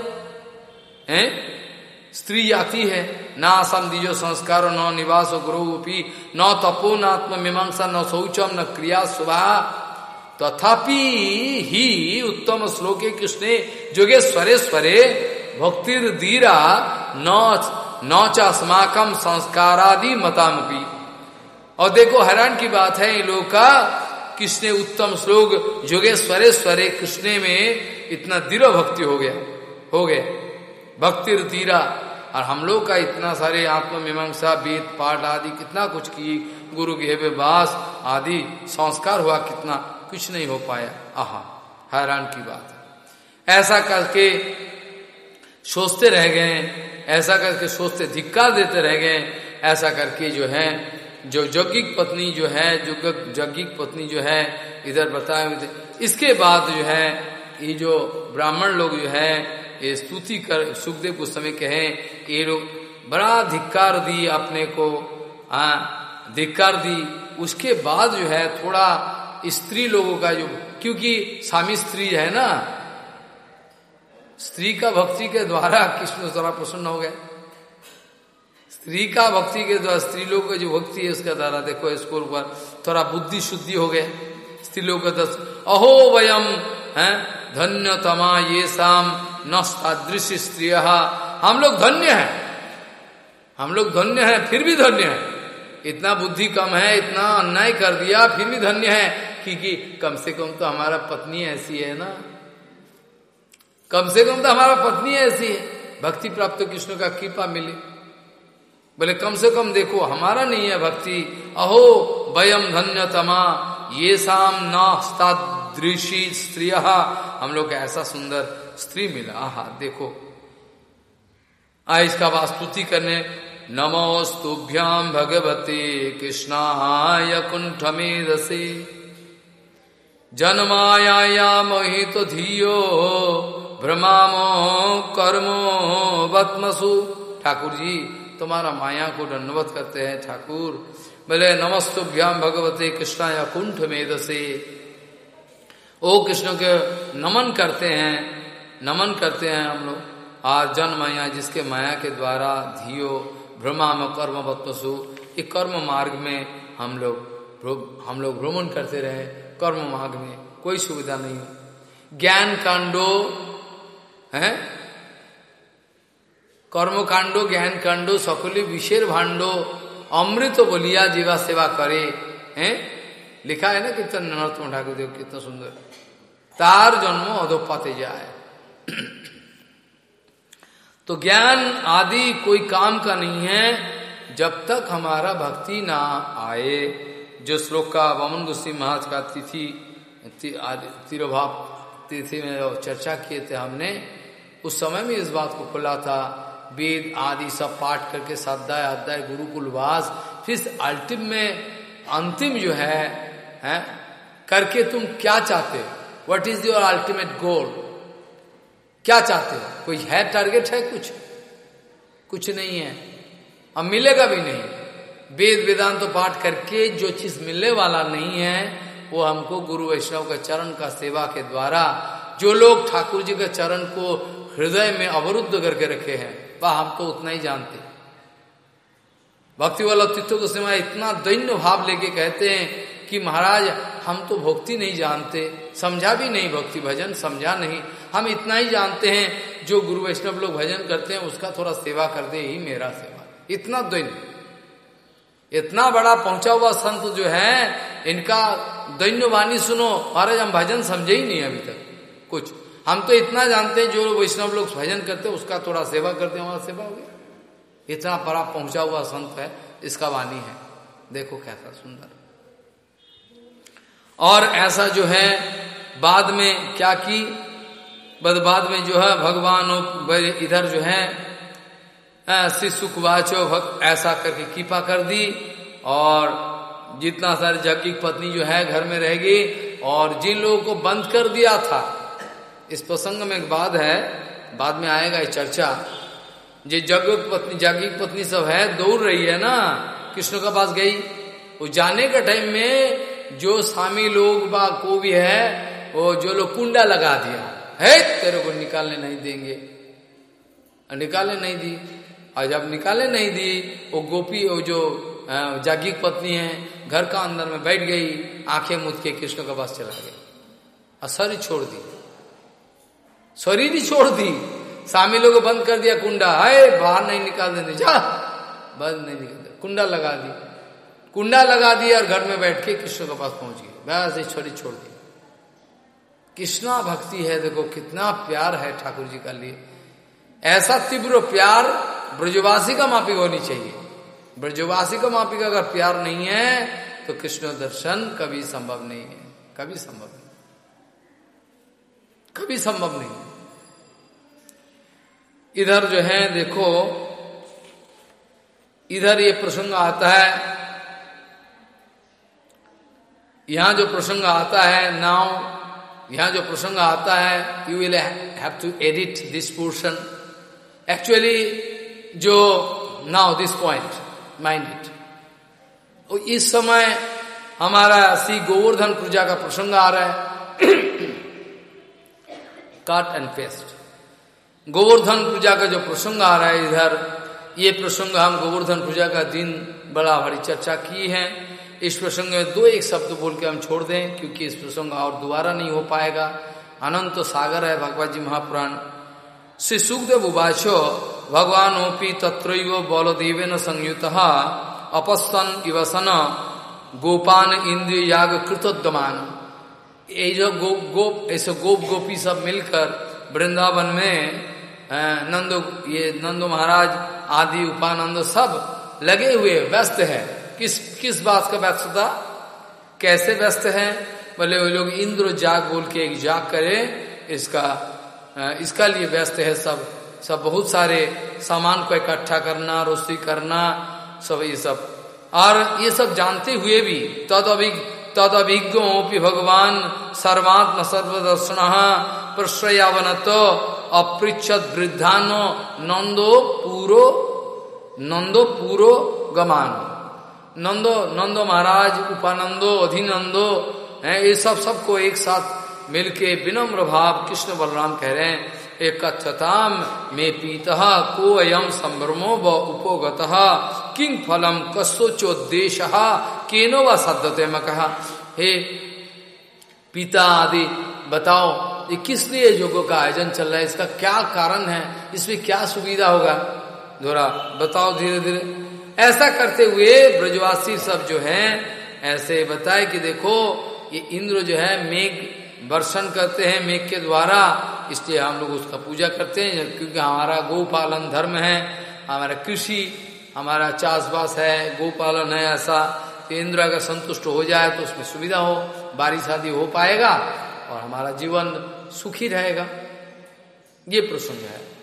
है? स्त्री आती है, ना दीजो संस्कार, न निवास गुरुपी न तपो न आत्ममीमांसा न शौचम, न क्रिया सुभा। तथापि ही उत्तम श्लोके कृष्णे जोगे स्वरे स्वरे भक्तिर धीरा न च अस्माकम संस्कारादि मतामपी। और देखो, हैरान की बात है इन लोग का, किसने उत्तम श्लोक जोगे स्वरे स्वरे कृष्ण में इतना दृढ़ भक्ति हो गया हो गया। भक्ति तीरा और हम लोग का इतना सारे आत्ममीमांसा वेद, पाठ आदि, कितना कुछ की, गुरु के बास आदि, संस्कार हुआ कितना, कुछ नहीं हो पाया। आहा, हैरान की बात ऐसा करके सोचते रह गए, ऐसा करके सोचते धिक्कार देते रह गए, ऐसा करके जो है, जो यज्ञिक पत्नी जो है, जो यज्ञिक पत्नी जो है, इधर बताए इसके बाद जो है, ये जो ब्राह्मण लोग जो है ये स्तुति कर, सुखदेव समय कहे, ये बड़ा धिक्कार दी अपने को आ धिक्कार दी। उसके बाद जो है थोड़ा स्त्री लोगों का जो, क्योंकि स्वामी स्त्री है ना, स्त्री का भक्ति के द्वारा कृष्ण जरा प्रसन्न हो गए? स्त्री का भक्ति के द्वारा, स्त्री लोग का जो भक्ति है उसका द्वारा, देखो इसको ऊपर थोड़ा बुद्धि शुद्धि हो गया स्त्री लोग का दस अहो वयम, है धन्य तमा ये शाम नष्टादृश स्त्रिय हम लोग धन्य हैं। हम लोग धन्य हैं, फिर भी धन्य है। इतना बुद्धि कम है, इतना अन्याय कर दिया, फिर भी धन्य है। क्योंकि कम से कम तो हमारा पत्नी ऐसी है ना। कम से कम तो हमारा पत्नी ऐसी है। भक्ति प्राप्त कृष्ण का कृपा मिली। बोले, कम से कम देखो, हमारा नहीं है भक्ति। अहो वयम धन्य तमा ये शाम नृषि स्त्रिय हम लोग ऐसा सुंदर स्त्री मिला। आहा, देखो। आ इसका वास्तुति करने नमोस्तुभ्याम भगवते कृष्णाय कुंठ में रसे जन्माया मोहित धियो, भ्रमामो कर्मो बत्मसु ठाकुर जी तुम्हारा माया को दंडवत करते हैं, ठाकुर। बोले नमस्तुभ्याम भगवते या कुंठ मेद से ओ कृष्ण के नमन करते हैं नमन करते हैं हम लोग आज जन माया जिसके माया के द्वारा धियो भ्रमा में कर्म बत्सु इस कर्म मार्ग में हम लोग हम लोग भ्रमण करते रहे कर्म मार्ग में कोई सुविधा नहीं ज्ञान कांडो है কর্মকাণ্ড জ্ঞান কাণ্ড সকলে বিষের ভাণ্ড অমৃত বলিয়া जीवा सेवा करे हैं लिखा है ना कितना नरोत्तम ठाकुर देव कितना सुंदर तार जन्म अधोपाते जाए तो ज्ञान आदि कोई काम का नहीं है जब तक हमारा भक्ति ना आए। जो श्लोक का वमन गुस्सी महाराज का तिथि तिरुभाव तिथि में चर्चा किए थे हमने उस समय में इस बात को खुला था वेद आदि सब पाठ करके सद्दाय अध्याय गुरुकुल वास फिर अल्टिम में अंतिम जो है, है करके तुम क्या चाहते? What is your ultimate goal क्या चाहते हो? कोई है टारगेट है कुछ? कुछ नहीं है। अब मिलेगा भी नहीं। वेद वेदांत तो पाठ करके जो चीज़ मिलने वाला नहीं है, वो हमको गुरु वैष्णव के चरण का सेवा के द्वारा, जो लोग ठाकुर जी के चरण को हृदय में अवरुद्ध करके रखे हैं, वह हम तो उतना ही जानते भक्ति वाला तीर्थ को समय इतना दैन्य भाव लेके कहते हैं कि महाराज हम तो भक्ति नहीं जानते, समझा भी नहीं भक्ति, भजन समझा नहीं। हम इतना ही जानते हैं, जो गुरु वैष्णव लोग भजन करते हैं, उसका थोड़ा सेवा कर दे ही मेरा सेवा। इतना दैन्य इतना बड़ा पहुँचा हुआ संत जो है, इनका दैन्य वाणी सुनो, महाराज, हम भजन समझे ही नहीं अभी तक। कुछ। हम तो इतना जानते हैं, जो वैष्णव लोग भजन करते हैं, उसका थोड़ा सेवा करते हैं, हमारा सेवा हो गया। इतना बड़ा पहुँचा हुआ संत है, इसका वाणी है। देखो कैसा सुंदर। और ऐसा जो है, बाद में क्या की? बद बाद में जो है, भगवान इधर जो है श्री सुखवाचो भक्त ऐसा करके कृपा कर दी और जितना सारे जग की पत्नी जो है, घर में रहेगी और जिन लोगों को बंद कर दिया था, इस प्रसंग में एक बात है, बाद में आएगा ये चर्चा। जो जग पत्नी जागी पत्नी सब है, दौड़ रही है ना, कृष्ण के पास गई। वो जाने का टाइम में जो स्वामी लोग बा को भी है, वो जो लोग कुंडा लगा दिया। है, तेरे को निकालने नहीं देंगे। निकालने नहीं दी। और जब निकाले नहीं दी, वो गोपी, वो जो जागी पत्नी है, घर का अंदर में बैठ गई, आँखें मुद के कृष्ण के पास चला गया। और शरीर छोड़ दी। शरीर ही छोड़ दी। स्वामी लोग बंद कर दिया कुंडा। है बाहर नहीं निकाल देने जा। बंद नहीं निकाल कुंडा लगा दी। कुंडा लगा दिया और घर में बैठ के कृष्ण के पास पहुँच गई बस छोड़ी छोड़ दी कृष्णा भक्ति है, देखो कितना प्यार है ठाकुर जी का लिए। ऐसा तीव्र प्यार ब्रजवासी का मापिक होनी चाहिए। ब्रजवासी का मापिक अगर प्यार नहीं है तो कृष्ण दर्शन कभी संभव नहीं है। कभी संभव नहीं। कभी संभव नहीं इधर जो है, देखो, इधर ये प्रसंग आता है यहाँ जो प्रसंग आता है नाउ यहाँ जो प्रसंग आता है you will have to edit this portion actually जो now this point mind it इस समय हमारा श्री गोवर्धन पूजा का प्रसंग आ रहा है। काट एंड पेस्ट गोवर्धन पूजा का जो प्रसंग आ रहा है इधर, ये प्रसंग हम गोवर्धन पूजा का दिन बड़ा बड़ी चर्चा की है। इस प्रसंग में दो एक शब्द बोल के हम छोड़ दें, क्योंकि इस प्रसंग और दोबारा नहीं हो पाएगा। अनंत सागर है भगवत जी महापुराण। श्री सुखदेव उवाचो भगवान ओपी तत्र न संयुत अपस्तन इवसन गोपान इंद्रिय याग कृतोद्यमान। ये जो गोप गोप, ऐसे गोप गोपी सब मिलकर वृंदावन में नंदो, ये नंदो महाराज, आदि उपानंद सब लगे हुए, व्यस्त है। किस किस बात का व्यस्तता कैसे व्यस्त है? बोले वो लोग इंद्र जाग बोल के एक जाग करे, इसका इसका लिए व्यस्त है सब। सब बहुत सारे सामान को इकट्ठा करना रोसी करना, सब ये सब। और ये सब जानते हुए भी तद अभि तद अभिज्ञोपि भगवान सर्वात्म सर्वदर्शन प्रश्रयावन तो वृद्धानो नंदो पूरो नंदो पूरो गमान। नंदो नंदो महाराज, उपानंदो, अधिनंदो, है, ये सब सबको एक साथ मिलके विनम्र भाव कृष्ण बलराम कह रहे हैं कथताम मे पीत को अयम संभ्रमो व उपोगत किंग फलम कस्ोचोदेश केनो व सद्धते मैं कहा, हे पिता आदि, बताओ, ये किस लिए योगों का आयोजन चल रहा है, इसका क्या कारण है, इसमें क्या सुविधा होगा? दोरा बताओ धीरे धीरे ऐसा करते हुए ब्रजवासी सब जो है, ऐसे बताए कि देखो, ये इंद्र जो है, मेघ वर्षण करते हैं, मेघ के द्वारा। इसलिए हम लोग उसका पूजा करते हैं क्योंकि हमारा गोपालन धर्म है, हमारा कृषि, हमारा चाषबास है, गोपालन है ऐसा। तो इंद्र अगर संतुष्ट हो जाए तो उसमें सुविधा हो, बारिश आदि हो पाएगा, और हमारा जीवन सुखी रहेगा। ये प्रसंग है।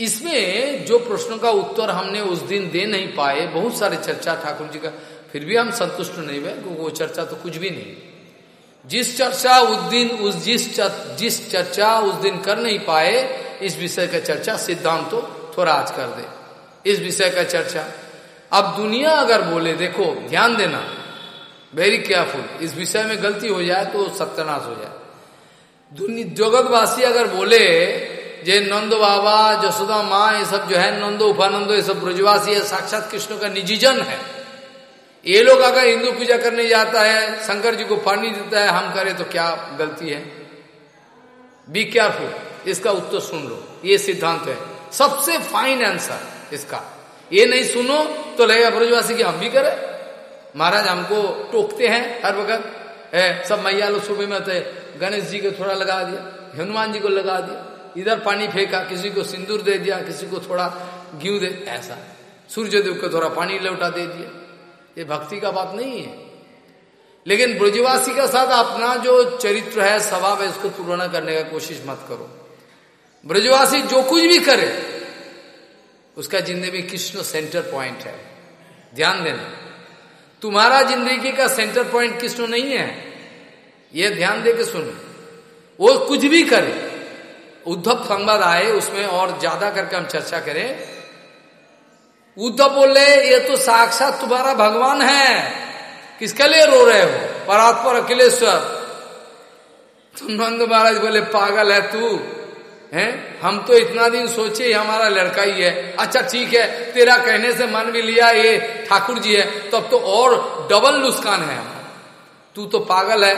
इसमें जो प्रश्नों का उत्तर हमने उस दिन दे नहीं पाए, बहुत सारे चर्चा ठाकुर जी का, फिर भी हम संतुष्ट नहीं हुए, क्योंकि वो चर्चा तो कुछ भी नहीं। जिस चर्चा उस दिन, उस जिस जिस चर्चा उस दिन कर नहीं पाए, इस विषय का चर्चा सिद्धांत तो थोड़ा आज कर दे। इस विषय का चर्चा। अब दुनिया अगर बोले, देखो, ध्यान देना वेरी केयरफुल इस विषय में गलती हो जाए तो सत्यानाश हो जाए। जगतवासी अगर बोले जे नंद बाबा जसोदा माँ, ये सब जो है, नंदो, उपानंदो, ये सब ब्रजवासी है, साक्षात कृष्ण का निजी जन है। ये लोग अगर हिंदू पूजा करने जाता है, शंकर जी को पानी देता है, हम करें तो क्या गलती है? बी केयरफुल इसका उत्तर सुन लो। ये सिद्धांत है। सबसे फाइन आंसर इसका। ये नहीं सुनो तो लगेगा ब्रजवासी की हम भी करें। महाराज हमको टोकते हैं हर वक्त। है, सब मैया लोग सुबह में थे गणेश जी को थोड़ा लगा दिया, हनुमान जी को लगा दिया। इधर पानी फेंका, किसी को सिंदूर दे दिया, किसी को थोड़ा घी दे, ऐसा। सूर्यदेव को थोड़ा पानी लौटा दे दिया। ये भक्ति का बात नहीं है। लेकिन ब्रजवासी का साथ अपना जो चरित्र है, स्वभाव है, उसको तुलना करने का कोशिश मत करो। ब्रजवासी जो कुछ भी करे, उसका ज़िंदगी कृष्ण सेंटर पॉइंट है। ध्यान देना। तुम्हारा ज़िंदगी का सेंटर पॉइंट कृष्ण नहीं है। यह ध्यान दे के सुनो। वो कुछ भी करे उद्धव संवाद आए, उसमें और ज़्यादा करके हम चर्चा करें। उद्धव बोले, ये तो साक्षात तुम्हारा भगवान है। किसके लिए रो रहे हो? परात्पर अखिलेश्वर। तुम नंद महाराज बोले, पागल है तू, हैं? हम तो इतना दिन सोचे हमारा लड़का ही है। अच्छा ठीक है, तेरा कहने से मन भी लिया, ये ठाकुर जी है। तब तो और डबल नुस्कान है तू तो पागल है।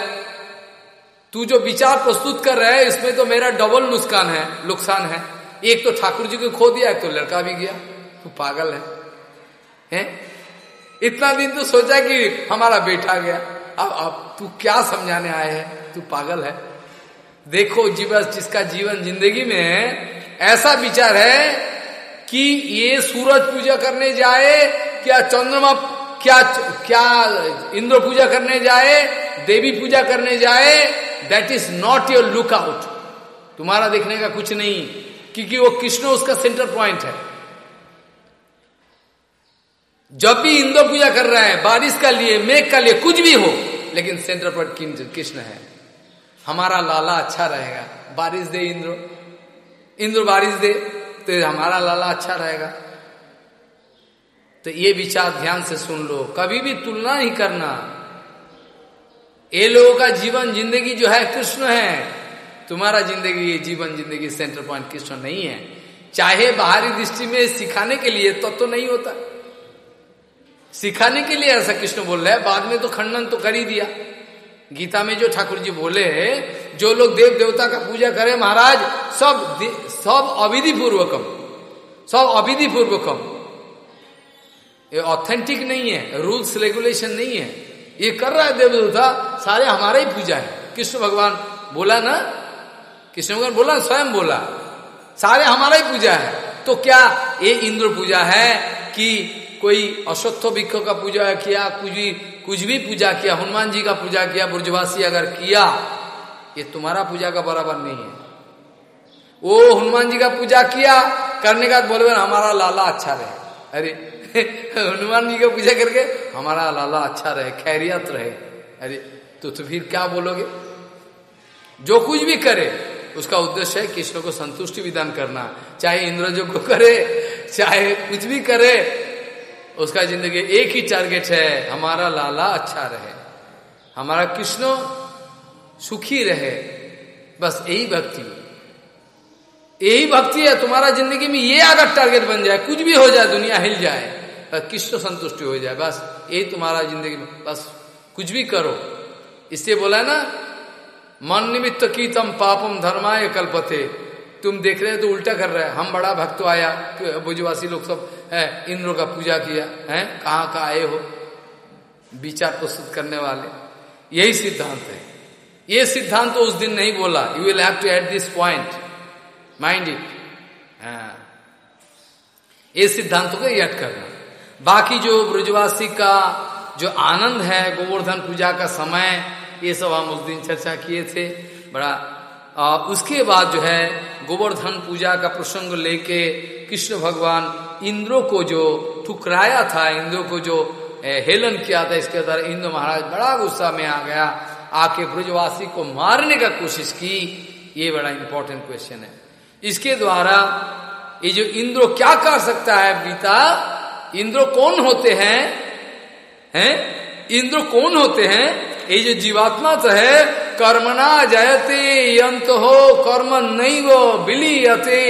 तू जो विचार प्रस्तुत कर रहा है, इसमें तो मेरा डबल नुकसान है नुकसान है। एक तो ठाकुर जी को खो दिया, एक तो लड़का भी गया। तू पागल है, हैं? इतना दिन तो सोचा कि हमारा बेटा गया। अब अब तू क्या समझाने आए है? तू पागल है। देखो, जीवन, जिसका जीवन ज़िंदगी में ऐसा विचार है कि ये सूरज पूजा करने जाए, क्या चंद्रमा क्या क्या इंद्र पूजा करने जाए, देवी पूजा करने जाए that is not your look out तुम्हारा देखने का कुछ नहीं, क्योंकि वो कृष्ण उसका सेंटर पॉइंट है। जब भी इंद्र पूजा कर रहा है, बारिश का लिए, मेघ का लिए, कुछ भी हो, लेकिन सेंटर पॉइंट कृष्ण है। हमारा लाला अच्छा रहेगा। बारिश दे इंद्र। इंद्र बारिश दे तो हमारा लाला अच्छा रहेगा। तो ये विचार ध्यान से सुन लो। कभी भी तुलना नहीं करना। ये लोगों का जीवन ज़िंदगी जो है कृष्ण है। तुम्हारा ज़िंदगी ये जीवन ज़िंदगी सेंटर पॉइंट कृष्ण नहीं है। चाहे बाहरी दृष्टि में सिखाने के लिए तब तो, तो नहीं होता। सिखाने के लिए ऐसा कृष्ण बोल रहा है बाद में तो खंडन तो कर ही दिया। गीता में जो ठाकुर जी बोले जो लोग देव देवता का पूजा करे महाराज सब सब अविधि पूर्वकम सब अविधि पूर्वकम ये ऑथेंटिक नहीं है रूल्स रेगुलेशन नहीं है। ये कर रहा है देव देवता सारे हमारा ही पूजा है। कृष्ण भगवान बोला ना? कृष्ण भगवान बोला, स्वयं बोला। सारे हमारा ही पूजा है। तो क्या ये इंद्र पूजा है कि कोई अश्वत्थ वृक्ष का पूजा किया, कुछ भी कुछ भी पूजा किया, हनुमान जी का पूजा किया, ब्रजवासी अगर किया, ये तुम्हारा पूजा का बराबर नहीं है। वो हनुमान जी का पूजा किया, करने का बोले, हमारा लाला अच्छा रहे। अरे हनुमान जी का पूजा करके हमारा लाला अच्छा रहे खैरियत रहे। अरे तो, तो फिर क्या बोलोगे? जो कुछ भी करे उसका उद्देश्य है कृष्ण को संतुष्टि विधान करना। चाहे इंद्र जो को करे चाहे कुछ भी करे उसका ज़िंदगी एक ही टारगेट है हमारा लाला अच्छा रहे। हमारा कृष्ण सुखी रहे। बस यही भक्ति। यही भक्ति है तुम्हारा ज़िंदगी में ये अगर टारगेट बन जाए कुछ भी हो जाए दुनिया हिल जाए। कृष्ण संतुष्टि हो जाए? बस, यही तुम्हारा ज़िंदगी में, बस, कुछ भी करो। इससे बोला ना, मन निमित्त की तम पापम धर्माय कल्पते। तुम देख रहे हो तो उल्टा कर रहे हैं। हम बड़ा भक्त आया भुजवासी लोग सब, है इंद्र का पूजा किया, है, कहाँ का आए हो? विचार प्रस्तुत करने वाले। यही सिद्धांत है। ये सिद्धांत तो उस दिन नहीं बोला। You will have to at this point mind it ये सिद्धांतों को याद करना। बाकी जो ब्रजवासी का जो आनंद है गोवर्धन पूजा का समय ये सब हम उस दिन चर्चा किए थे। बड़ा आ, उसके बाद जो है गोवर्धन पूजा का प्रसंग लेके कृष्ण भगवान इंद्रो को जो ठुकराया था इंद्रो को जो हेलन किया था इसके द्वारा इंद्र महाराज बड़ा गुस्सा में आ गया। आके ब्रजवासी को मारने का कोशिश की ये बड़ा इंपॉर्टेंट क्वेश्चन है। इसके द्वारा ये जो इंद्रो क्या कर सकता है बीता इंद्रो कौन होते हैं? हैं? इंद्र कौन होते हैं? ये जो जीवात्मा तो है कर्मना जयते, यंत हो, कर्म नहीं वो, बिलीयते,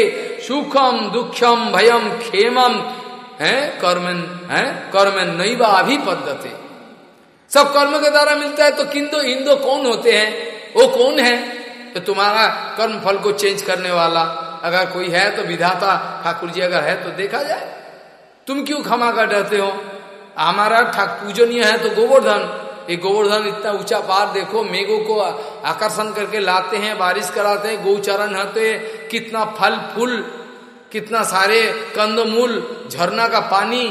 सुखम, दुखम, भयम, खेमम, है? कर्मन है? कर्मन नहीं व पद्धति सब कर्म के द्वारा मिलता है तो किंतु इंदो कौन होते हैं? वो कौन है? तो तुम्हारा कर्म फल को चेंज करने वाला, अगर कोई है तो विधाता ठाकुर जी अगर है तो देखा जाए। तुम क्यों क्षमा कर डरते हो? हमारा ठाक पूजनीय है तो गोवर्धन ये गोवर्धन इतना ऊँचा पार देखो, मेघों को आकर्षण करके लाते हैं, बारिश कराते हैं, गौचरण होते कितना फल, फूल, कितना सारे कंदमूल, झरना का पानी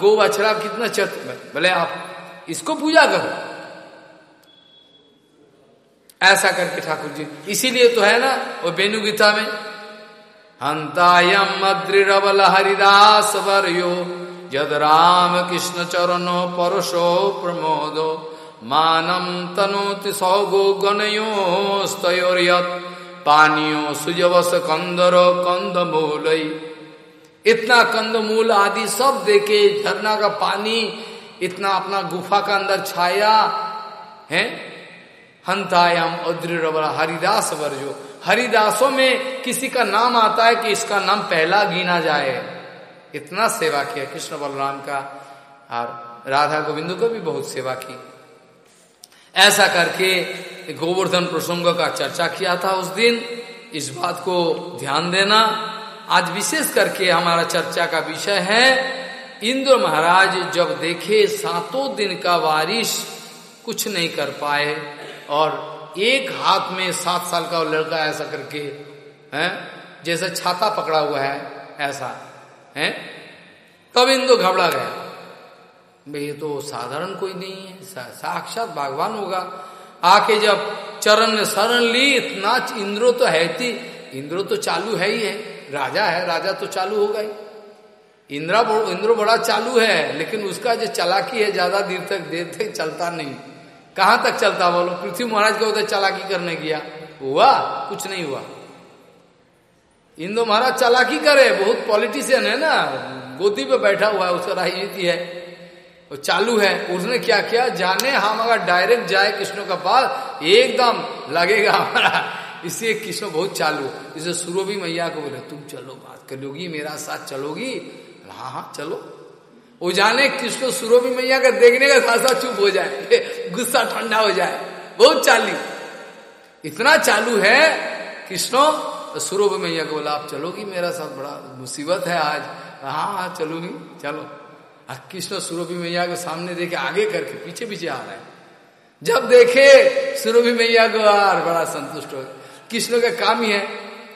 गो बछड़ा कितना चत भले आप इसको पूजा करो। ऐसा करके ठाकुर जी। इसीलिए तो है ना, वो बेनु गीता में हंतायम अद्रिबल हरिदास वर्यो यद राम कृष्ण चरणो परशो प्रमोदो। मानम तनोति सौगो गणयोस्तयोर्यत पानियो सुजवस कंदर कंदमूल इतना कंदमूल आदि सब देके झरना का पानी, इतना अपना गुफा का अंदर छाया, है? हंतायम उद्र हरिदास वर्जो हरिदासों में किसी का नाम आता है कि इसका नाम पहला गिना जाए। इतना सेवा किया कृष्ण बलराम का, और राधा गोविंद को भी बहुत सेवा की। ऐसा करके गोवर्धन प्रसंग का चर्चा किया था उस दिन। इस बात को ध्यान देना। आज विशेष करके हमारा चर्चा का विषय है, इंद्र महाराज जब देखे सातों दिन का बारिश कुछ नहीं कर पाए, और एक हाथ में सात साल का लड़का ऐसा करके, है, जैसे छाता पकड़ा हुआ है, ऐसा, है, तब इंदु घबरा गया। भाई, ये तो साधारण कोई नहीं है साक्षात भगवान होगा। आके जब चरण शरण ली, इतना इंद्रो तो है थी इंद्रो तो चालू है ही है, राजा है, राजा तो चालू होगा ही इंद्रा इंद्रो बड़ा चालू है, लेकिन उसका जो चलाकी है, ज़्यादा देर तक देर तक चलता नहीं। कहाँ तक चलता बोलो? पृथ्वी महाराज को उधर चलाकी करने गया। हुआ? कुछ नहीं हुआ। इंदो महाराज चलाकी करे, बहुत पॉलिटिशियन है ना, गोदी पे बैठा हुआ है, उसका राजनीति है वो चालू है। उसने क्या किया? जाने, हम अगर डायरेक्ट जाए कृष्ण का पास एकदम लगेगा हमारा। इसलिए कृष्ण बहुत चालू। इसे सुरोभी मैया को बोले, तुम चलो, बात कर लोगी, मेरा साथ चलोगी। हाँ हाँ चलो। वो जाने कृष्ण सुरोभी मैया का देखने का साथ चुप हो जाए, गुस्सा ठंडा हो जाए। बहुत चालू। इतना चालू है, कृष्ण सुरोभ मैया को बोला, आप चलोगी मेरा साथ बड़ा मुसीबत है आज। हाँ हाँ चलोगी, चलो। कृष्ण सुरभि मैया को सामने देखे, आगे करके, पीछे पीछे आ रहे जब देखे सुरभि मैया को यार बड़ा संतुष्ट हो कृष्ण का काम ही है,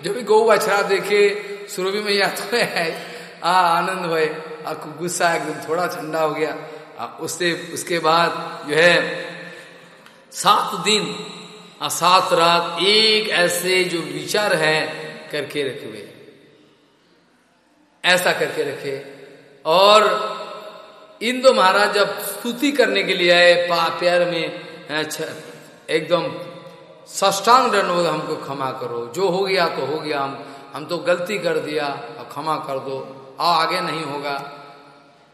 जो भी गौ बछड़ा देखे सुरभि मैया तो है। आ आनंद भय। आपको गुस्सा एकदम थोड़ा ठंडा हो गया। आ, उससे उसके बाद जो है सात दिन और सात रात एक ऐसे जो विचार है करके रखे हुए। ऐसा करके रखे। और इंदो महाराज जब स्तुति करने के लिए आए पा प्यार में एकदम सष्टांग दंडोद हमको क्षमा करो। जो हो गया तो हो गया। हम हम तो गलती कर दिया और क्षमा कर दो। आगे नहीं होगा।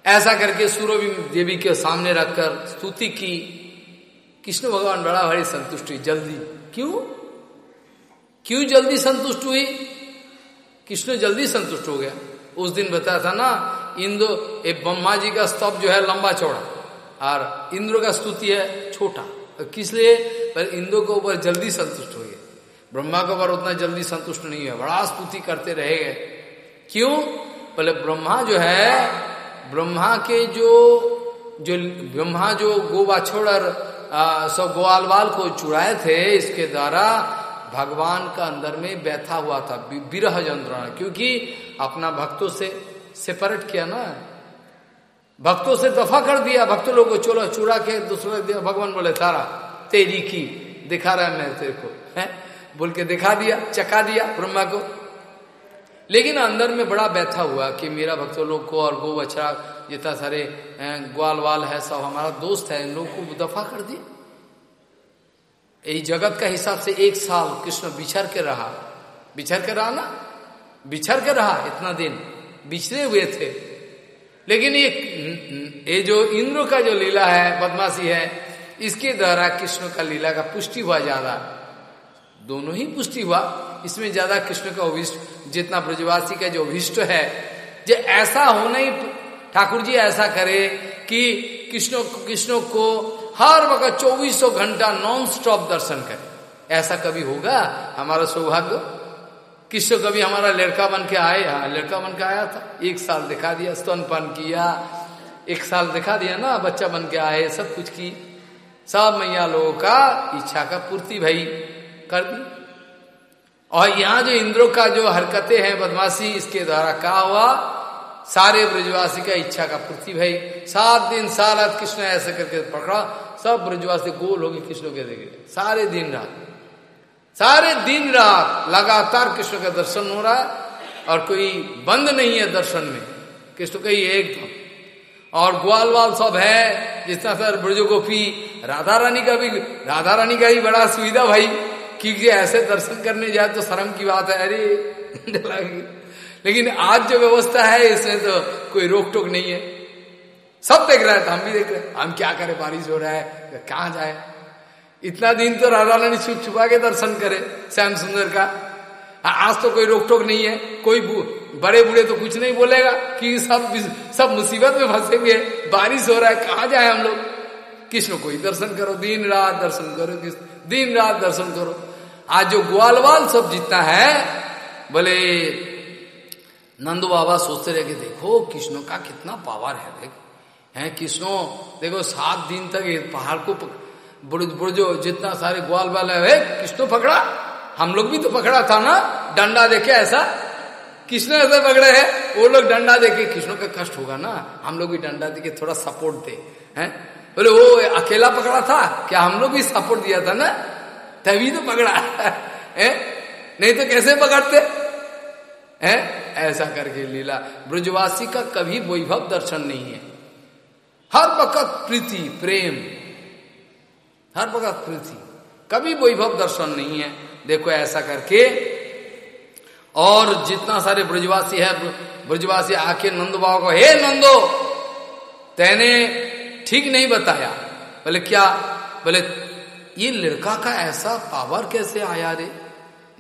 ऐसा करके सूर्य देवी के सामने रखकर स्तुति की। कृष्ण भगवान बड़ा भारी संतुष्ट हुई जल्दी। क्यों? क्यों जल्दी संतुष्ट हुई कृष्ण जल्दी संतुष्ट हो गया। उस दिन बताया था ना, इंद्र एक ब्रह्मा जी का स्तव जो है लंबा चौड़ा, और इंद्र का स्तुति है छोटा। तो किस लिए? पर इंद्र के ऊपर जल्दी संतुष्ट हो गए। ब्रह्मा के ऊपर उतना जल्दी संतुष्ट नहीं है बड़ा स्तुति करते रहे क्यों? बोले ब्रह्मा जो है, ब्रह्मा के जो जो, ब्रह्मा जो गोवा छोड़र सब ग्वालवाल को चुराए थे, इसके द्वारा भगवान का अंदर में बैठा हुआ था विरह यंत्रणा, क्योंकि अपना भक्तों से सेपरेट किया ना। भक्तों से दफ़ा कर दिया, भक्तों लोगों को चलो चुरा के दूसरे दिया भगवान बोले, तारा, तेरी की, दिखा रहा है मैं तेरे को, है? बोल के दिखा दिया चका दिया ब्रह्मा को। लेकिन अंदर में बड़ा बैठा हुआ कि मेरा भक्तों लोग को और गो बछड़ा, जितना सारे ग्वाल वाल है, सब हमारा दोस्त है, इन लोग को दफ़ा कर दिया यही जगत का हिसाब से एक साल कृष्ण बिछर के रहा। बिछर के रहा ना? बिछर के रहा इतना दिन। बिछड़े हुए थे। लेकिन ये ये जो इंद्र का जो लीला है, बदमाशी है, इसके द्वारा कृष्ण का लीला का पुष्टि हुआ ज़्यादा। दोनों ही पुष्टि हुआ। इसमें ज़्यादा कृष्ण का अभिष्ट, जितना ब्रजवासी का जो अभिष्ट है, जो ऐसा ही, ठाकुर जी ऐसा करे कि कृष्ण कृष्ण को हर वक्त चौबीसों घंटा नॉन स्टॉप दर्शन करे। ऐसा कभी होगा? हमारा सौभाग्य? कृष्ण कभी हमारा लड़का बन के आए? हाँ लड़का बन के आया था। एक साल दिखा दिया स्तनपान किया। एक साल दिखा दिया ना, बच्चा बन के आए, सब कुछ की। सब मैया लोगों का इच्छा का पूर्ति भाई। कर दी। और यहाँ जो इंद्रो का जो हरकतें हैं, बदमाशी, इसके द्वारा क्या हुआ? सारे ब्रजवासी का इच्छा का पूर्ति भाई, सात दिन साल रात कृष्ण ऐसे करके पकड़ा, सब ब्रजवासी गोल होगी कृष्ण के देखे। सारे दिन रात। सारे दिन रात लगातार कृष्ण का दर्शन हो रहा है, और कोई बंद नहीं है दर्शन में। कृष्ण का ही एकदम और ग्वाल वाल सब है, जितना सर ब्रजो गोपी राधा रानी का भी, राधा रानी का ही बड़ा सुविधा भाई। क्योंकि ऐसे दर्शन करने जाए तो शर्म की बात है। अरे लेकिन आज जो व्यवस्था है, इसमें तो कोई रोक टोक नहीं है। सब देख रहा है तो हम भी देख रहे हैं। हम क्या करें, बारिश हो रहा है, कहाँ जाए? इतना दिन तो राधा रानी छुप छुपा के दर्शन करे, श्याम सुंदर का। आज तो कोई रोक टोक नहीं है। कोई बड़े बूढ़े तो कुछ नहीं बोलेगा कि सब सब मुसीबत में फंसेंगे। बारिश हो रहा है, कहा जाए हम लोग? कृष्ण को ही दर्शन करो, दिन रात दर्शन करो दिन रात दर्शन करो। आज जो ग्वालवाल सब जीतना है बोले नंद बाबा सोचते रहे कि देखो, कृष्ण का कितना पावर है, देख। है, कृष्णो, देखो, सात दिन तक पहाड़ को बुर्जो जितना सारे ग्वाल वाल है, कृष्णो पकड़ा। हम लोग भी तो पकड़ा था ना, डंडा देखे ऐसा। कृष्ण ऐसे पकड़े है, वो लोग डंडा देखे, कृष्ण का कष्ट होगा ना। हम लोग भी डंडा देके थोड़ा सपोर्ट दे, हैं। बोले वो अकेला पकड़ा था? क्या हम लोग भी सपोर्ट दिया था ना? तभी तो पकड़ा। है? नहीं तो कैसे पकड़ते? हैं? ऐसा करके लीला। ब्रजवासी का कभी वैभव दर्शन नहीं है। हर वक्त प्रीति, प्रेम। हर वक्त प्रीति। कभी वैभव दर्शन नहीं है। देखो ऐसा करके। और जितना सारे ब्रजवासी है ब्रजवासी आके नंदो बाबा को, हे नंदो, तेने ठीक नहीं बताया। बोले, क्या? बोले ये लड़का का ऐसा पावर कैसे आया रे?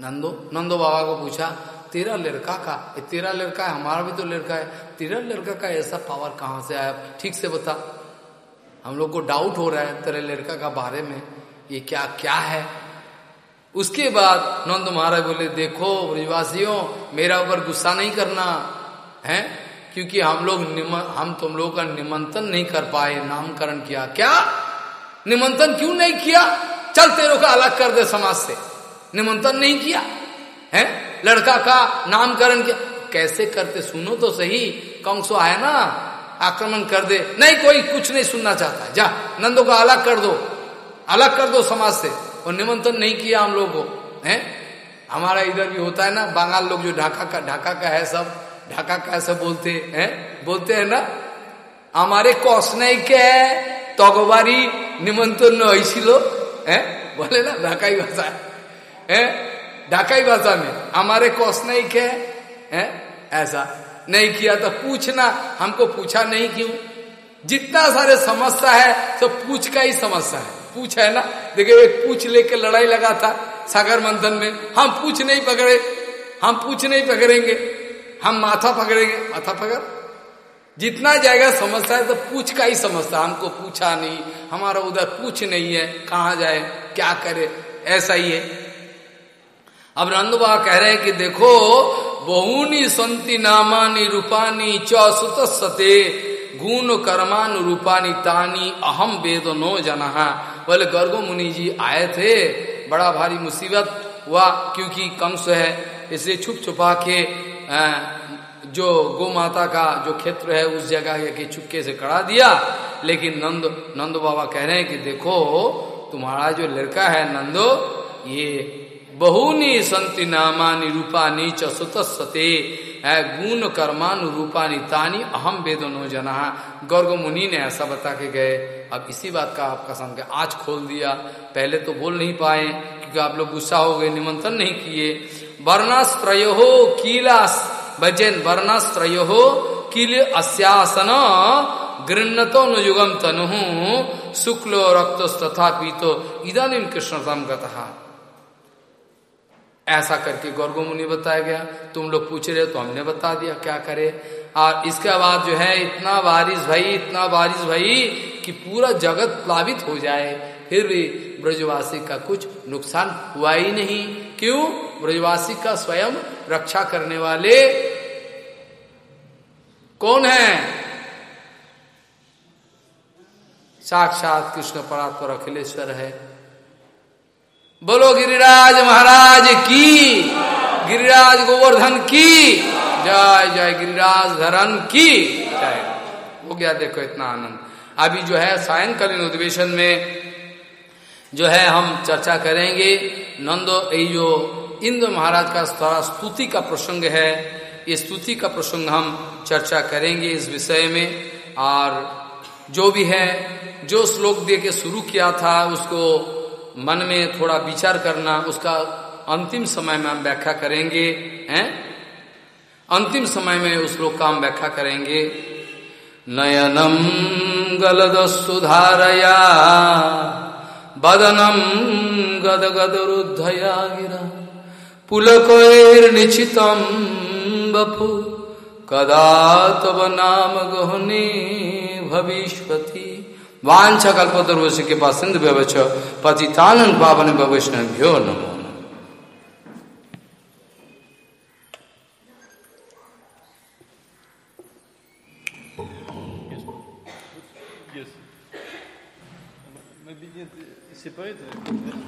नंदो नंदो बाबा को पूछा, तेरा लड़का का तेरा लड़का है, हमारा भी तो लड़का है, तेरा लड़का का ऐसा पावर कहाँ से आया? ठीक से बता। हम लोग को डाउट हो रहा है तेरे लड़का का बारे में, ये क्या क्या है? उसके बाद नंद महाराज बोले, देखो ब्रिजवासियों मेरा ऊपर गुस्सा नहीं करना, है? क्योंकि हम लोग हम तुम लोगों का निमंत्रण नहीं कर पाए, नामकरण किया। क्या? निमंत्रण क्यों नहीं किया? चल तेरों का अलग कर दे समाज से। निमंत्रण नहीं किया, है? लड़का का नामकरण किया। कैसे करते? सुनो तो सही। कंसो आया ना, आक्रमण कर दे। नहीं, कोई कुछ नहीं सुनना चाहता। जा, नंदो का अलग कर दो। अलग कर दो समाज से। और निमंत्रण नहीं किया हम लोग को, है? हमारा इधर भी होता है ना, बंगाल लोग जो ढाका का ढाका का है सब, ढाका का ऐसा बोलते, हैं? बोलते हैं ना, हमारे कौशनाई के तगबारी निमंत्रण ऐसी लो है बोले ना ढाकाई भाषा ढाकाई भाषा में हमारे कौशनाई के है ऐसा नहीं किया तो पूछना हमको पूछा नहीं क्यों जितना सारे समस्या है तो पूछ का ही समस्या है। पूछ है ना? देखिए, एक पूछ लेके लड़ाई लगा था सागर मंथन में। हम पूछ नहीं पकड़े। हम पूछ नहीं पकड़ेंगे। हम माथा पकड़ेंगे। माथा पकड़? जितना जाएगा समस्या है तो पूछ का ही समझता हमको पूछा नहीं, हमारा उधर पूछ नहीं है, कहा जाए, क्या करे, ऐसा ही है। अब नंदुबा कह रहे हैं कि देखो, बहुनी संति नामानी रूपानी चौसुत सते गुण कर्मान रूपानी तानी अहम वेद नो जना। बोले, गर्गो मुनि जी आए थे, बड़ा भारी मुसीबत हुआ, क्योंकि कंस है, इसलिए छुप छुपा के जो गो माता का जो क्षेत्र है, उस जगह के चुपके से कड़ा दिया। लेकिन नंद नंद बाबा कह रहे हैं कि देखो, तुम्हारा जो लड़का है नंदो, ये बहुनी संति नामानी रूपानी चुत सते है गुण कर्मानु रूपानी तानी अहम वेदनो जना। गौरव मुनि ने ऐसा बता के गए। अब इसी बात का आपका समझ आज खोल दिया। पहले तो बोल नहीं पाए, क्योंकि आप लोग गुस्सा हो गए, निमंत्रण नहीं किए। वर्णास्त्रयो कीलास भजन वर्णास्त्रयो किल अस्यासन गृणतो नुयुगम तनु शुक्लो रक्त तथा पीतो। इधानीम कृष्णतम गतहा ऐसा करके गौरगो मुनि बताया गया। तुम लोग पूछ रहे हो तो हमने बता दिया, क्या करे? और इसके बाद जो है, इतना बारिश भाई, इतना बारिश भाई कि पूरा जगत प्लावित हो जाए। फिर भी ब्रजवासी का कुछ नुकसान हुआ ही नहीं। क्यों? ब्रजवासी का स्वयं रक्षा करने वाले कौन है? साक्षात कृष्ण परात्पर अखिलेश्वर है। बोलो गिरिराज महाराज की, गिरिराज गोवर्धन की, जय जय गिरिराज धरन की, जय। हो गया देखो इतना आनंद। अभी जो है सायंकालीन अधिवेशन में जो है हम चर्चा करेंगे। नंदो ये इंद्र महाराज का थोड़ा स्तुति का प्रसंग है। ये स्तुति का प्रसंग हम चर्चा करेंगे इस विषय में। और जो भी है, जो श्लोक दे के शुरू किया था, उसको मन में थोड़ा विचार करना, उसका अंतिम समय में हम व्याख्या करेंगे, हैं? अंतिम समय में उस श्लोक का हम व्याख्या करेंगे। नयनम गलद सुधारया, बदनम गद गद रुद्धया गिरा। पुलकैर्निचितम बपु कदा तब नाम गहने भविष्यति। वांछ कल्पतरुष के पास सिंधु व्यवच पतितानन पावन वैष्णव्यो नमो
C'est pas être...